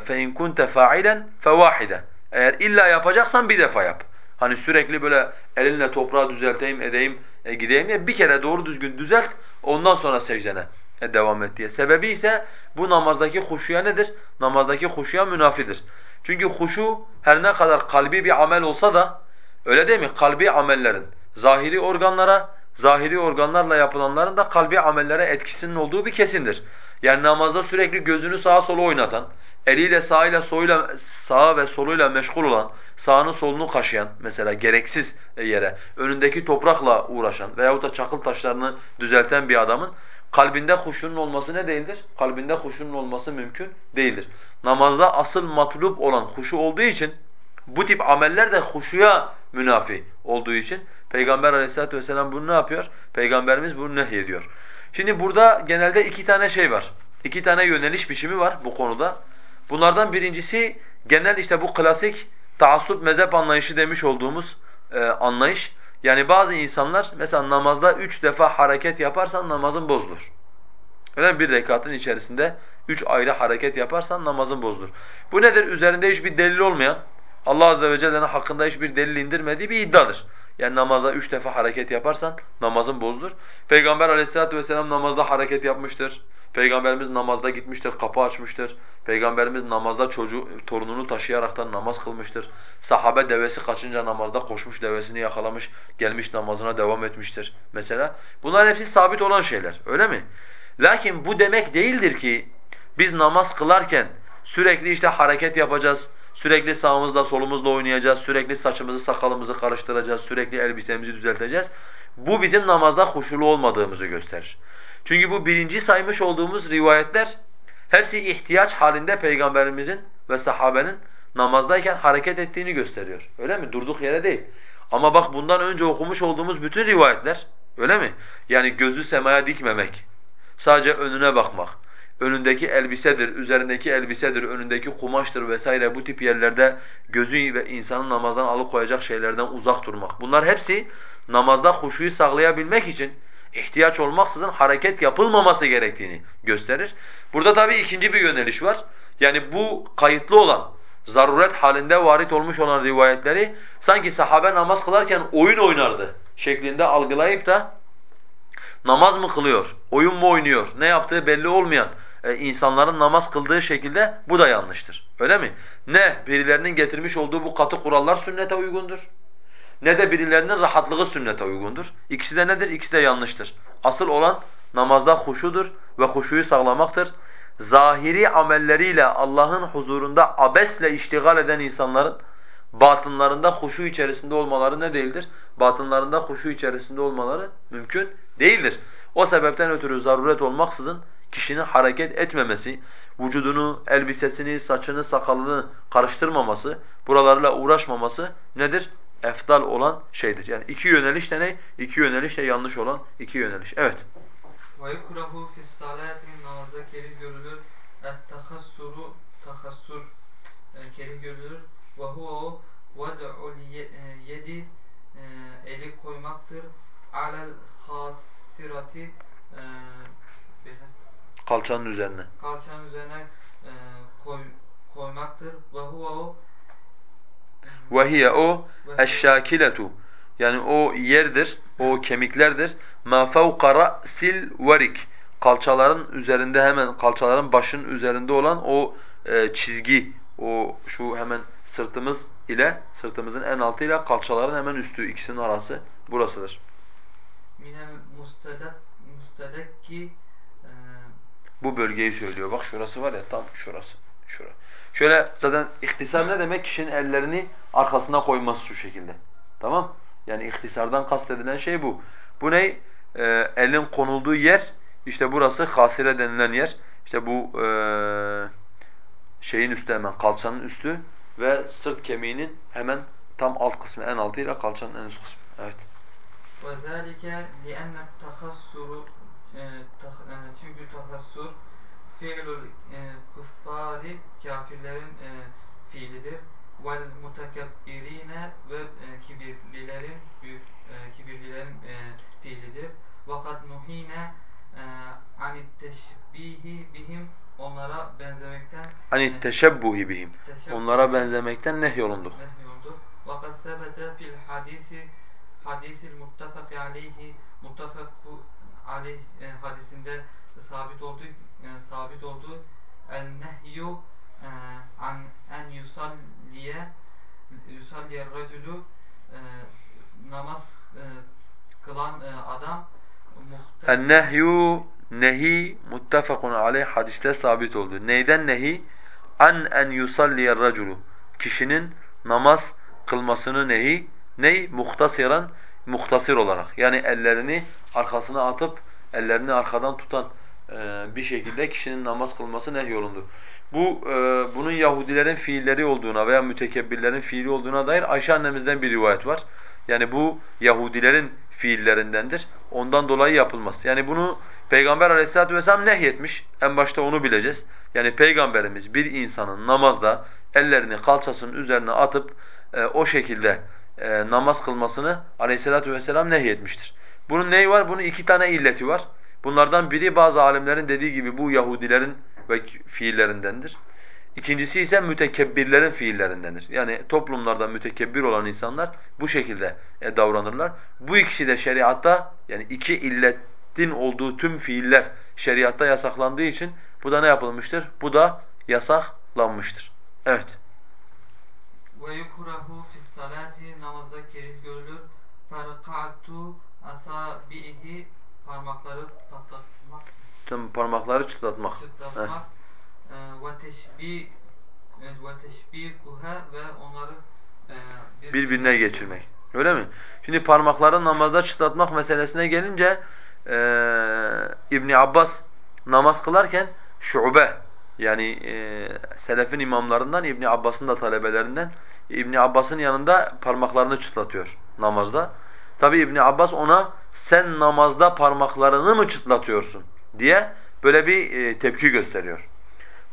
فَاِنْ كُنْتَ فَاعِلًا فَوَاحِدًا eğer illa yapacaksan bir defa yap. Hani sürekli böyle elinle toprağı düzelteyim, edeyim, e, gideyim diye bir kere doğru düzgün düzelt, ondan sonra secdene e, devam et diye. Sebebi ise bu namazdaki huşuya nedir? Namazdaki huşuya münafidir. Çünkü huşu her ne kadar kalbi bir amel olsa da öyle değil mi? Kalbi amellerin zahiri organlara, zahiri organlarla yapılanların da kalbi amellere etkisinin olduğu bir kesindir. Yani namazda sürekli gözünü sağa sola oynatan, eliyle sağıyla soluyla sağa ve soluyla meşgul olan, sağını solunu kaşıyan mesela gereksiz yere, önündeki toprakla uğraşan veyahut da çakıl taşlarını düzelten bir adamın Kalbinde huşunun olması ne değildir? Kalbinde huşunun olması mümkün değildir. Namazda asıl matlup olan huşu olduğu için bu tip ameller de huşuya münafi olduğu için Peygamber aleyhissalatu vesselam bunu ne yapıyor? Peygamberimiz bunu nehyediyor. Şimdi burada genelde iki tane şey var. İki tane yöneliş biçimi var bu konuda. Bunlardan birincisi genel işte bu klasik taassup mezhep anlayışı demiş olduğumuz e, anlayış. Yani bazı insanlar mesela namazda üç defa hareket yaparsan namazın bozulur. Öyle bir rekatın içerisinde üç ayrı hareket yaparsan namazın bozulur. Bu nedir? Üzerinde hiçbir delil olmayan, Allah azze ve celle'nin hakkında hiçbir delil indirmediği bir iddiadır. Yani namazda üç defa hareket yaparsan namazın bozulur. Peygamber aleyhissalatu vesselam namazda hareket yapmıştır. Peygamberimiz namazda gitmiştir, kapı açmıştır. Peygamberimiz namazda çocuğu, torununu taşıyaraktan namaz kılmıştır. Sahabe devesi kaçınca namazda koşmuş, devesini yakalamış, gelmiş namazına devam etmiştir mesela. Bunlar hepsi sabit olan şeyler, öyle mi? Lakin bu demek değildir ki biz namaz kılarken sürekli işte hareket yapacağız, sürekli sağımızla solumuzla oynayacağız, sürekli saçımızı sakalımızı karıştıracağız, sürekli elbisemizi düzelteceğiz. Bu bizim namazda huşulu olmadığımızı gösterir. Çünkü bu birinci saymış olduğumuz rivayetler hepsi ihtiyaç halinde Peygamberimizin ve sahabenin namazdayken hareket ettiğini gösteriyor. Öyle mi? Durduk yere değil. Ama bak bundan önce okumuş olduğumuz bütün rivayetler öyle mi? Yani gözü semaya dikmemek, sadece önüne bakmak, önündeki elbisedir, üzerindeki elbisedir, önündeki kumaştır vesaire bu tip yerlerde gözü ve insanın namazdan alıkoyacak şeylerden uzak durmak. Bunlar hepsi namazda huşuyu sağlayabilmek için ihtiyaç olmaksızın hareket yapılmaması gerektiğini gösterir. Burada tabii ikinci bir yöneliş var. Yani bu kayıtlı olan, zaruret halinde varit olmuş olan rivayetleri sanki sahabe namaz kılarken oyun oynardı şeklinde algılayıp da namaz mı kılıyor, oyun mu oynuyor, ne yaptığı belli olmayan e, insanların namaz kıldığı şekilde bu da yanlıştır. Öyle mi? Ne birilerinin getirmiş olduğu bu katı kurallar sünnete uygundur ne de birilerinin rahatlığı sünnete uygundur. İkisi de nedir? İkisi de yanlıştır. Asıl olan namazda huşudur ve huşuyu sağlamaktır. Zahiri amelleriyle Allah'ın huzurunda abesle iştigal eden insanların batınlarında huşu içerisinde olmaları ne değildir? Batınlarında huşu içerisinde olmaları mümkün değildir. O sebepten ötürü zaruret olmaksızın kişinin hareket etmemesi, vücudunu, elbisesini, saçını, sakalını karıştırmaması, buralarla uğraşmaması nedir? efdal olan şeydir. Yani iki yöneliş de ne? İki yöneliş de yanlış olan iki yöneliş. Evet. وَيُكْرَهُ فِي الصَّلَاتِ Namazda kerih görülür. اَتْتَخَسُّرُ Tahassur e, kerih görülür. وَهُوَ وَدْعُ yedi e, eli koymaktır. alel hasirati e, kalçanın üzerine. Kalçanın üzerine koy, koymaktır. وَهُوَ hiye o eşşakiletu yani o yerdir, o kemiklerdir. Ma fevka ra'sil verik kalçaların üzerinde hemen kalçaların başının üzerinde olan o e, çizgi, o şu hemen sırtımız ile sırtımızın en altı ile kalçaların hemen üstü ikisinin arası burasıdır. E, bu bölgeyi söylüyor. Bak şurası var ya tam şurası. Şura. Şöyle zaten ihtisar ne demek? Kişinin ellerini arkasına koyması şu şekilde. Tamam? Yani ihtisardan kastedilen şey bu. Bu ne? Ee, elin konulduğu yer, işte burası hasire denilen yer. İşte bu ee, şeyin üstü hemen, kalçanın üstü ve sırt kemiğinin hemen tam alt kısmı, en altıyla kalçanın en üst kısmı. Evet. وَذَٰلِكَ لِأَنَّ التَّخَصُّرُ Çünkü tahassur fiilul kuffari kafirlerin e, fiilidir. Vel mutekebbirine ve e, kibirlilerin büyük e, kibirlilerin e, fiilidir. Vakat nuhine e, anit teşbihi bihim onlara benzemekten anit teşebbuhi bihim onlara benzemekten nehyolunduk. Nehyolunduk. Vakat sebete fil hadisi hadisil muttafak aleyhi muttafak aleyh e, hadisinde sabit olduğu yani sabit olduğu el nehyu e, an en yusalliye yusalliye raculu e, namaz e, kılan adam en nehyu nehi muttefakun aleyh hadiste sabit oldu. Neyden nehi? An en yusalliye raculu. Kişinin namaz kılmasını nehi. Ney? Muhtasiran, muhtasir olarak. Yani ellerini arkasına atıp ellerini arkadan tutan e, bir şekilde kişinin namaz kılması nehyolundu. Bu e, bunun Yahudilerin fiilleri olduğuna veya mütekebbirlerin fiili olduğuna dair Ayşe annemizden bir rivayet var. Yani bu Yahudilerin fiillerindendir. Ondan dolayı yapılmaz. Yani bunu Peygamber aleyhissalatu vesselam nehyetmiş. En başta onu bileceğiz. Yani Peygamberimiz bir insanın namazda ellerini kalçasının üzerine atıp e, o şekilde e, namaz kılmasını aleyhissalatu vesselam nehyetmiştir. Bunun neyi var? Bunun iki tane illeti var. Bunlardan biri bazı alimlerin dediği gibi bu Yahudilerin ve fiillerindendir. İkincisi ise mütekebbirlerin fiillerindendir. Yani toplumlarda mütekebbir olan insanlar bu şekilde e, davranırlar. Bu ikisi de şeriatta yani iki illetin olduğu tüm fiiller şeriatta yasaklandığı için bu da ne yapılmıştır? Bu da yasaklanmıştır. Evet. Ve yukrahu fis salati namazda kerih görülür. Ferqatu asabihi parmakları patlatmak. Tüm parmakları çıtlatmak. Çıtlatmak. Ee, ve teşbih ve teşbikuha ve onları e, birbirine geçirmek. Öyle mi? Şimdi parmakları namazda çıtlatmak meselesine gelince e, İbn Abbas namaz kılarken şube yani e, selefin imamlarından İbn Abbas'ın da talebelerinden İbn Abbas'ın yanında parmaklarını çıtlatıyor namazda. Tabi İbn Abbas ona sen namazda parmaklarını mı çıtlatıyorsun diye böyle bir e, tepki gösteriyor.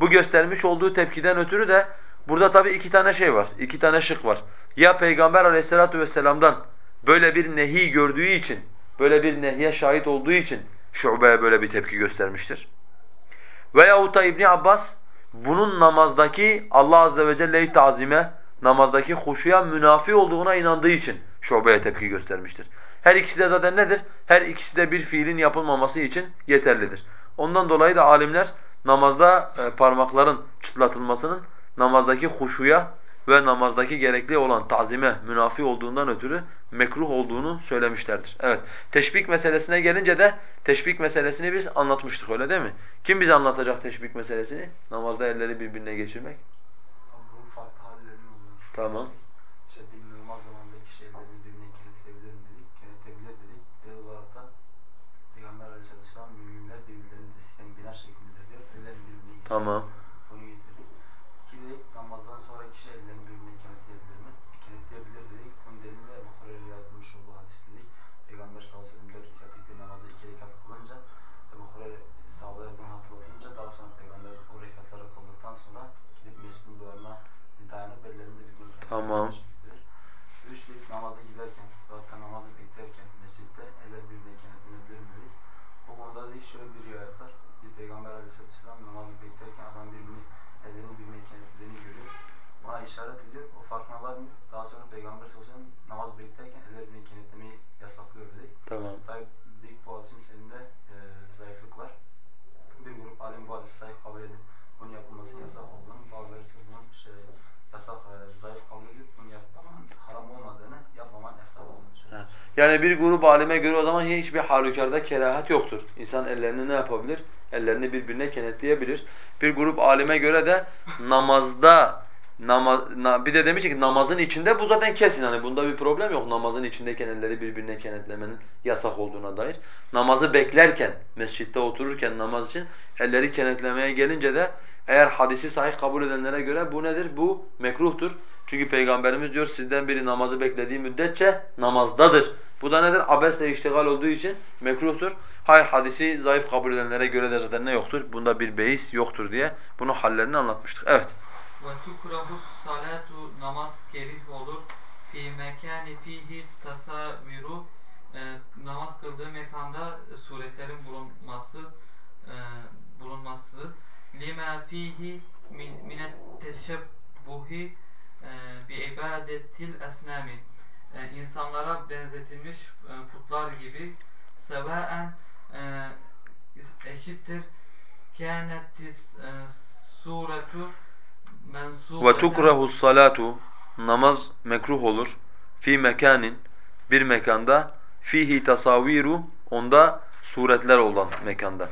Bu göstermiş olduğu tepkiden ötürü de burada tabi iki tane şey var, iki tane şık var. Ya Peygamber aleyhissalatu vesselam'dan böyle bir nehi gördüğü için, böyle bir nehiye şahit olduğu için Şube'ye böyle bir tepki göstermiştir. Veyahut da İbn Abbas bunun namazdaki Allah azze ve celle'yi tazime, namazdaki huşuya münafi olduğuna inandığı için Şube'ye tepki göstermiştir. Her ikisi de zaten nedir? Her ikisi de bir fiilin yapılmaması için yeterlidir. Ondan dolayı da alimler namazda e, parmakların çıtlatılmasının namazdaki huşuya ve namazdaki gerekli olan tazime münafi olduğundan ötürü mekruh olduğunu söylemişlerdir. Evet. Teşbik meselesine gelince de teşbik meselesini biz anlatmıştık öyle değil mi? Kim bize anlatacak teşbik meselesini? Namazda elleri birbirine geçirmek. Bu farklı hallerin oluyor. Tamam. İşte bir normal zamanda kişi ellerini birbirine kenetleyebilir mi dedik. Kenetleyebilir dedik. Delil olarak da Peygamber Aleyhisselam müminler birbirlerini destekleyen bina şeklinde diyor. Ellerini birbirine. Tamam. Bunu getirdik. İki de namazdan sonra kişi ellerini birbirine kenetleyebilir mi? Kenetleyebilir dedik. Bunun delili Ebu Hureyre yazılmış olduğu hadis dedik. Peygamber sallallahu aleyhi ve sellem dört rekatlık bir namazı iki rekat kılınca Ebu Hureyre sahabeler bunu hatırlatınca daha sonra Peygamber o rekatları kıldıktan sonra gidip mescidin duvarına dayanıp ellerini birbirine Tamam. Üç dedik namazı giderken veyahut da namazı beklerken mescitte eller birbirine kenetlenebilir mi dedik. Bu konuda dedik şöyle bir rivayet var. Bir Peygamber aleyhisselatü vesselam namazı beklerken adam birbirini ellerini birbirine kenetlediğini görüyor. Buna işaret ediyor. O farkına varmıyor. Daha sonra Peygamber sallallahu aleyhi ve sellem namaz beklerken eller birbirine kenetlemeyi yasaklıyor dedik. Tamam. Tabi dedik bu hadisin seninde e, zayıflık var. Bir grup alim bu hadisi sahih kabul edip bunun yapılmasının yasak olduğunu, bazıları ise bunun şey, yasak, e, zayıf kabul edip bunu yapmaman haram olmadığını, yapmaman eftar olduğunu. Yani bir grup alime göre o zaman hiçbir halükarda kerahat yoktur. İnsan ellerini ne yapabilir? Ellerini birbirine kenetleyebilir. Bir grup alime göre de namazda namaz na, bir de demiş ki namazın içinde bu zaten kesin hani bunda bir problem yok. Namazın içindeyken elleri birbirine kenetlemenin yasak olduğuna dair. Namazı beklerken, mescitte otururken namaz için elleri kenetlemeye gelince de eğer hadisi sahih kabul edenlere göre bu nedir? Bu mekruhtur. Çünkü Peygamberimiz diyor sizden biri namazı beklediği müddetçe namazdadır. Bu da nedir? Abesle iştigal olduğu için mekruhtur. Hayır hadisi zayıf kabul edenlere göre de zaten ne yoktur? Bunda bir beis yoktur diye bunu hallerini anlatmıştık. Evet. Ve tukrahu salatu namaz kerih olur. Mekani fihi tasaviru e, namaz kıldığı mekanda suretlerin bulunması e, bulunması lima fihi min minet teşebbuhi bi ibadetil esnami insanlara benzetilmiş e, putlar gibi. Sevaen e, eşittir. Kânetis e, suretu Ve tukrahu salatu namaz mekruh olur. Fi mekanin bir mekanda. Fihi tasaviru onda suretler olan mekanda.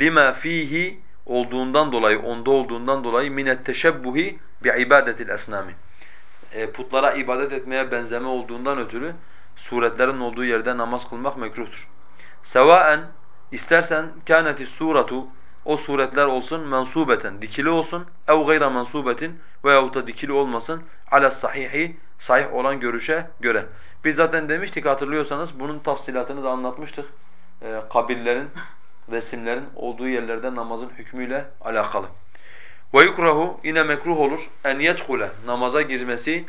Lima fihi olduğundan dolayı onda olduğundan dolayı minet teşebbuhi bi ibadetil esnami. E, putlara ibadet etmeye benzeme olduğundan ötürü suretlerin olduğu yerde namaz kılmak mekruhtur. Sevaen İstersen kâneti suratu o suretler olsun mensubeten dikili olsun ev gayra mensubetin veyahut da dikili olmasın ala sahihi sahih olan görüşe göre. Biz zaten demiştik hatırlıyorsanız bunun tafsilatını da anlatmıştık. Ee, kabirlerin, resimlerin olduğu yerlerde namazın hükmüyle alakalı. Ve yukrahu yine mekruh olur en yedhule namaza girmesi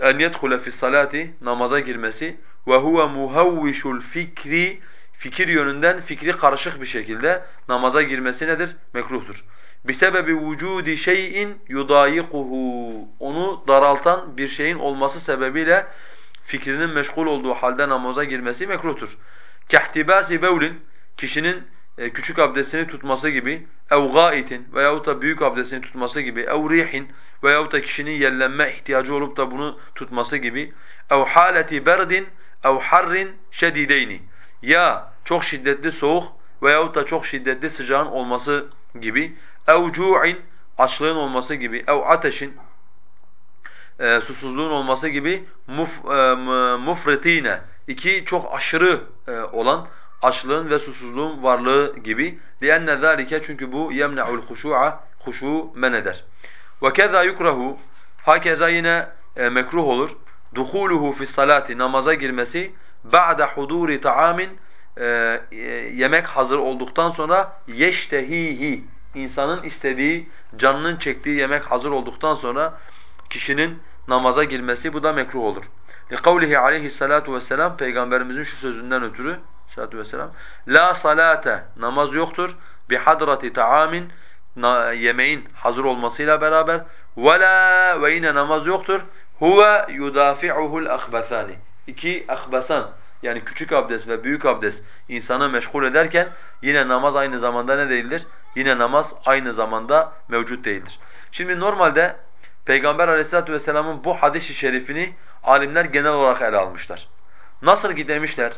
en yedhule fi salati namaza girmesi ve huve muhavvişul fikri fikir yönünden fikri karışık bir şekilde namaza girmesi nedir? Mekruhtur. Bisebebi vücudi şeyin yudayikuhu onu daraltan bir şeyin olması sebebiyle fikrinin meşgul olduğu halde namaza girmesi mekruhtur. Kehtibasi bevlin kişinin e, küçük abdestini tutması gibi ev gaitin veyahut da büyük abdestini tutması gibi ev rihin veyahut da kişinin yerlenme ihtiyacı olup da bunu tutması gibi ev haleti berdin ev harrin şedideyni ya çok şiddetli soğuk veyahut da çok şiddetli sıcağın olması gibi ev cu'in açlığın olması gibi ev ateşin e, susuzluğun olması gibi muf, e, mufritine iki çok aşırı e, olan açlığın ve susuzluğun varlığı gibi لِأَنَّ ذَٰلِكَ çünkü bu يَمْنَعُ الْخُشُوعَ Huşu men eder. وَكَذَا yukrahu Hakeza yine e, mekruh olur. دُخُولُهُ فِي الصَّلَاةِ Namaza girmesi بَعْدَ حُضُورِ تَعَامٍ e, e, yemek hazır olduktan sonra yeştehihi insanın istediği, canının çektiği yemek hazır olduktan sonra kişinin namaza girmesi bu da mekruh olur. لِقَوْلِهِ aleyhissalatu vesselam Peygamberimizin şu sözünden ötürü sallallahu vesselam La salate namaz yoktur bi hadrati taamin yemeğin hazır olmasıyla beraber ve ve yine namaz yoktur huve yudafi'uhul akhbathani iki akhbasan yani küçük abdest ve büyük abdest insanı meşgul ederken yine namaz aynı zamanda ne değildir? Yine namaz aynı zamanda mevcut değildir. Şimdi normalde Peygamber aleyhissalatu vesselamın bu hadis-i şerifini alimler genel olarak ele almışlar. Nasıl ki demişler,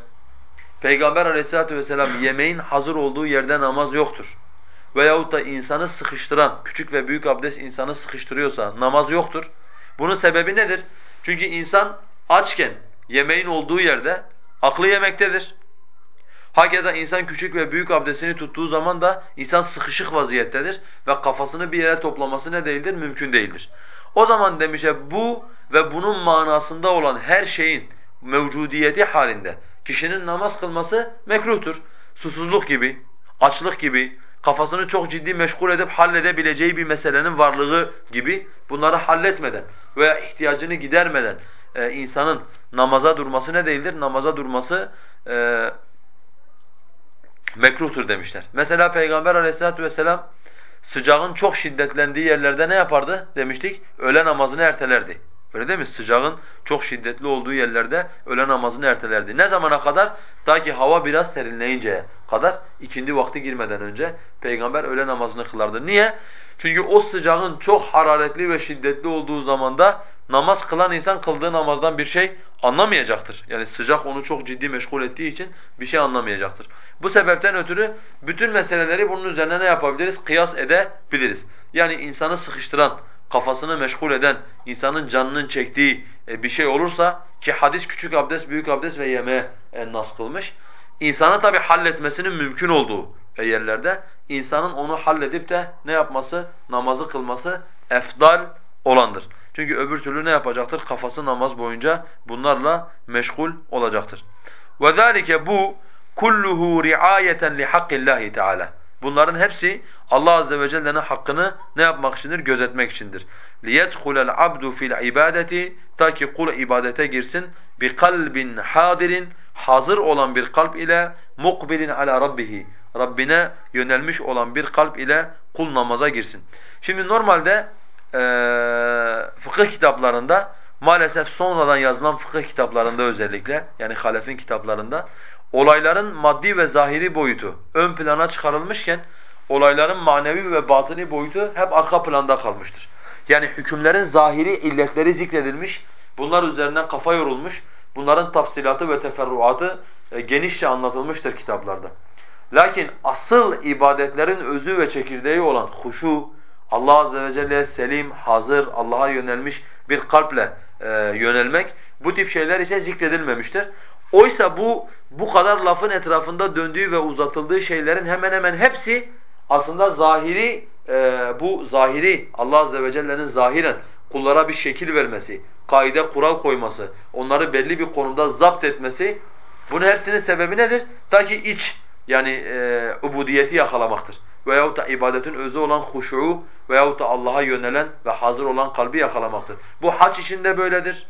Peygamber aleyhissalatu vesselam yemeğin hazır olduğu yerde namaz yoktur. Veyahut da insanı sıkıştıran, küçük ve büyük abdest insanı sıkıştırıyorsa namaz yoktur. Bunun sebebi nedir? Çünkü insan açken yemeğin olduğu yerde aklı yemektedir. Hakeza insan küçük ve büyük abdestini tuttuğu zaman da insan sıkışık vaziyettedir ve kafasını bir yere toplaması ne değildir? Mümkün değildir. O zaman demişe bu ve bunun manasında olan her şeyin mevcudiyeti halinde kişinin namaz kılması mekruhtur. Susuzluk gibi, açlık gibi, kafasını çok ciddi meşgul edip halledebileceği bir meselenin varlığı gibi bunları halletmeden veya ihtiyacını gidermeden e, insanın namaza durması ne değildir? Namaza durması e, mekruhtur demişler. Mesela Peygamber aleyhissalatu vesselam sıcağın çok şiddetlendiği yerlerde ne yapardı demiştik? Öğle namazını ertelerdi. Öyle değil mi? Sıcağın çok şiddetli olduğu yerlerde öğle namazını ertelerdi. Ne zamana kadar? Ta ki hava biraz serinleyinceye kadar ikindi vakti girmeden önce Peygamber öğle namazını kılardı. Niye? Çünkü o sıcağın çok hararetli ve şiddetli olduğu zamanda namaz kılan insan kıldığı namazdan bir şey anlamayacaktır. Yani sıcak onu çok ciddi meşgul ettiği için bir şey anlamayacaktır. Bu sebepten ötürü bütün meseleleri bunun üzerine ne yapabiliriz? Kıyas edebiliriz. Yani insanı sıkıştıran, kafasını meşgul eden, insanın canının çektiği e, bir şey olursa ki hadis küçük abdest, büyük abdest ve yemeğe e, nas kılmış. İnsana tabi halletmesinin mümkün olduğu e, yerlerde insanın onu halledip de ne yapması? Namazı kılması efdal olandır. Çünkü öbür türlü ne yapacaktır? Kafası namaz boyunca bunlarla meşgul olacaktır. وَذَٰلِكَ bu kulluhu riayeten li hakkillahi teala. Bunların hepsi Allah azze ve celle'nin hakkını ne yapmak içindir? Gözetmek içindir. لِيَدْخُلَ الْعَبْدُ فِي الْعِبَادَةِ Ta ki kul ibadete girsin. bi kalbin hadirin hazır olan bir kalp ile mukbilin ala rabbihi Rabbine yönelmiş olan bir kalp ile kul namaza girsin. Şimdi normalde e, fıkıh kitaplarında maalesef sonradan yazılan fıkıh kitaplarında özellikle yani halefin kitaplarında olayların maddi ve zahiri boyutu ön plana çıkarılmışken olayların manevi ve batini boyutu hep arka planda kalmıştır. Yani hükümlerin zahiri illetleri zikredilmiş, bunlar üzerine kafa yorulmuş, bunların tafsilatı ve teferruatı e, genişçe anlatılmıştır kitaplarda. Lakin asıl ibadetlerin özü ve çekirdeği olan huşu, Allah azze ve celle'ye selim, hazır, Allah'a yönelmiş bir kalple e, yönelmek bu tip şeyler ise zikredilmemiştir. Oysa bu bu kadar lafın etrafında döndüğü ve uzatıldığı şeylerin hemen hemen hepsi aslında zahiri e, bu zahiri Allah azze ve celle'nin zahiren kullara bir şekil vermesi, kaide kural koyması, onları belli bir konumda zapt etmesi bunun hepsinin sebebi nedir? Ta ki iç yani e, ubudiyeti yakalamaktır. Veyahut da ibadetin özü olan huşu'u veyahut da Allah'a yönelen ve hazır olan kalbi yakalamaktır. Bu hac içinde böyledir.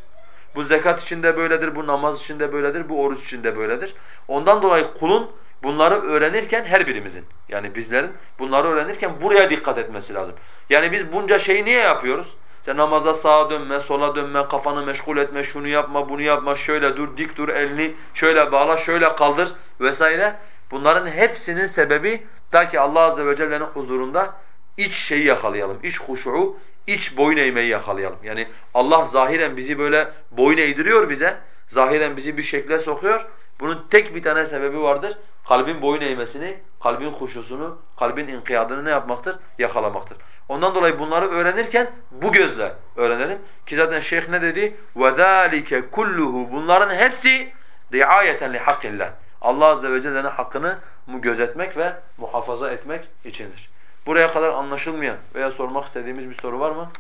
Bu zekat içinde böyledir, bu namaz içinde böyledir, bu oruç içinde böyledir. Ondan dolayı kulun bunları öğrenirken her birimizin yani bizlerin bunları öğrenirken buraya dikkat etmesi lazım. Yani biz bunca şeyi niye yapıyoruz? İşte namazda sağa dönme, sola dönme, kafanı meşgul etme, şunu yapma, bunu yapma, şöyle dur, dik dur, elini şöyle bağla, şöyle kaldır vesaire. Bunların hepsinin sebebi ta ki Allah azze ve celle'nin huzurunda iç şeyi yakalayalım, iç huşu'u, iç boyun eğmeyi yakalayalım. Yani Allah zahiren bizi böyle boyun eğdiriyor bize, zahiren bizi bir şekle sokuyor. Bunun tek bir tane sebebi vardır. Kalbin boyun eğmesini, kalbin huşusunu, kalbin inkiyadını ne yapmaktır? Yakalamaktır. Ondan dolayı bunları öğrenirken bu gözle öğrenelim. Ki zaten şeyh ne dedi? وَذَٰلِكَ kulluhu Bunların hepsi رِعَايَةً لِحَقِّ اللّٰهِ Allah azze ve celle'nin hakkını gözetmek ve muhafaza etmek içindir. Buraya kadar anlaşılmayan veya sormak istediğimiz bir soru var mı?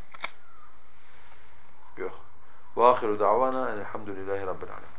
Yok. وآخر دعوانا الحمد لله رب العالمين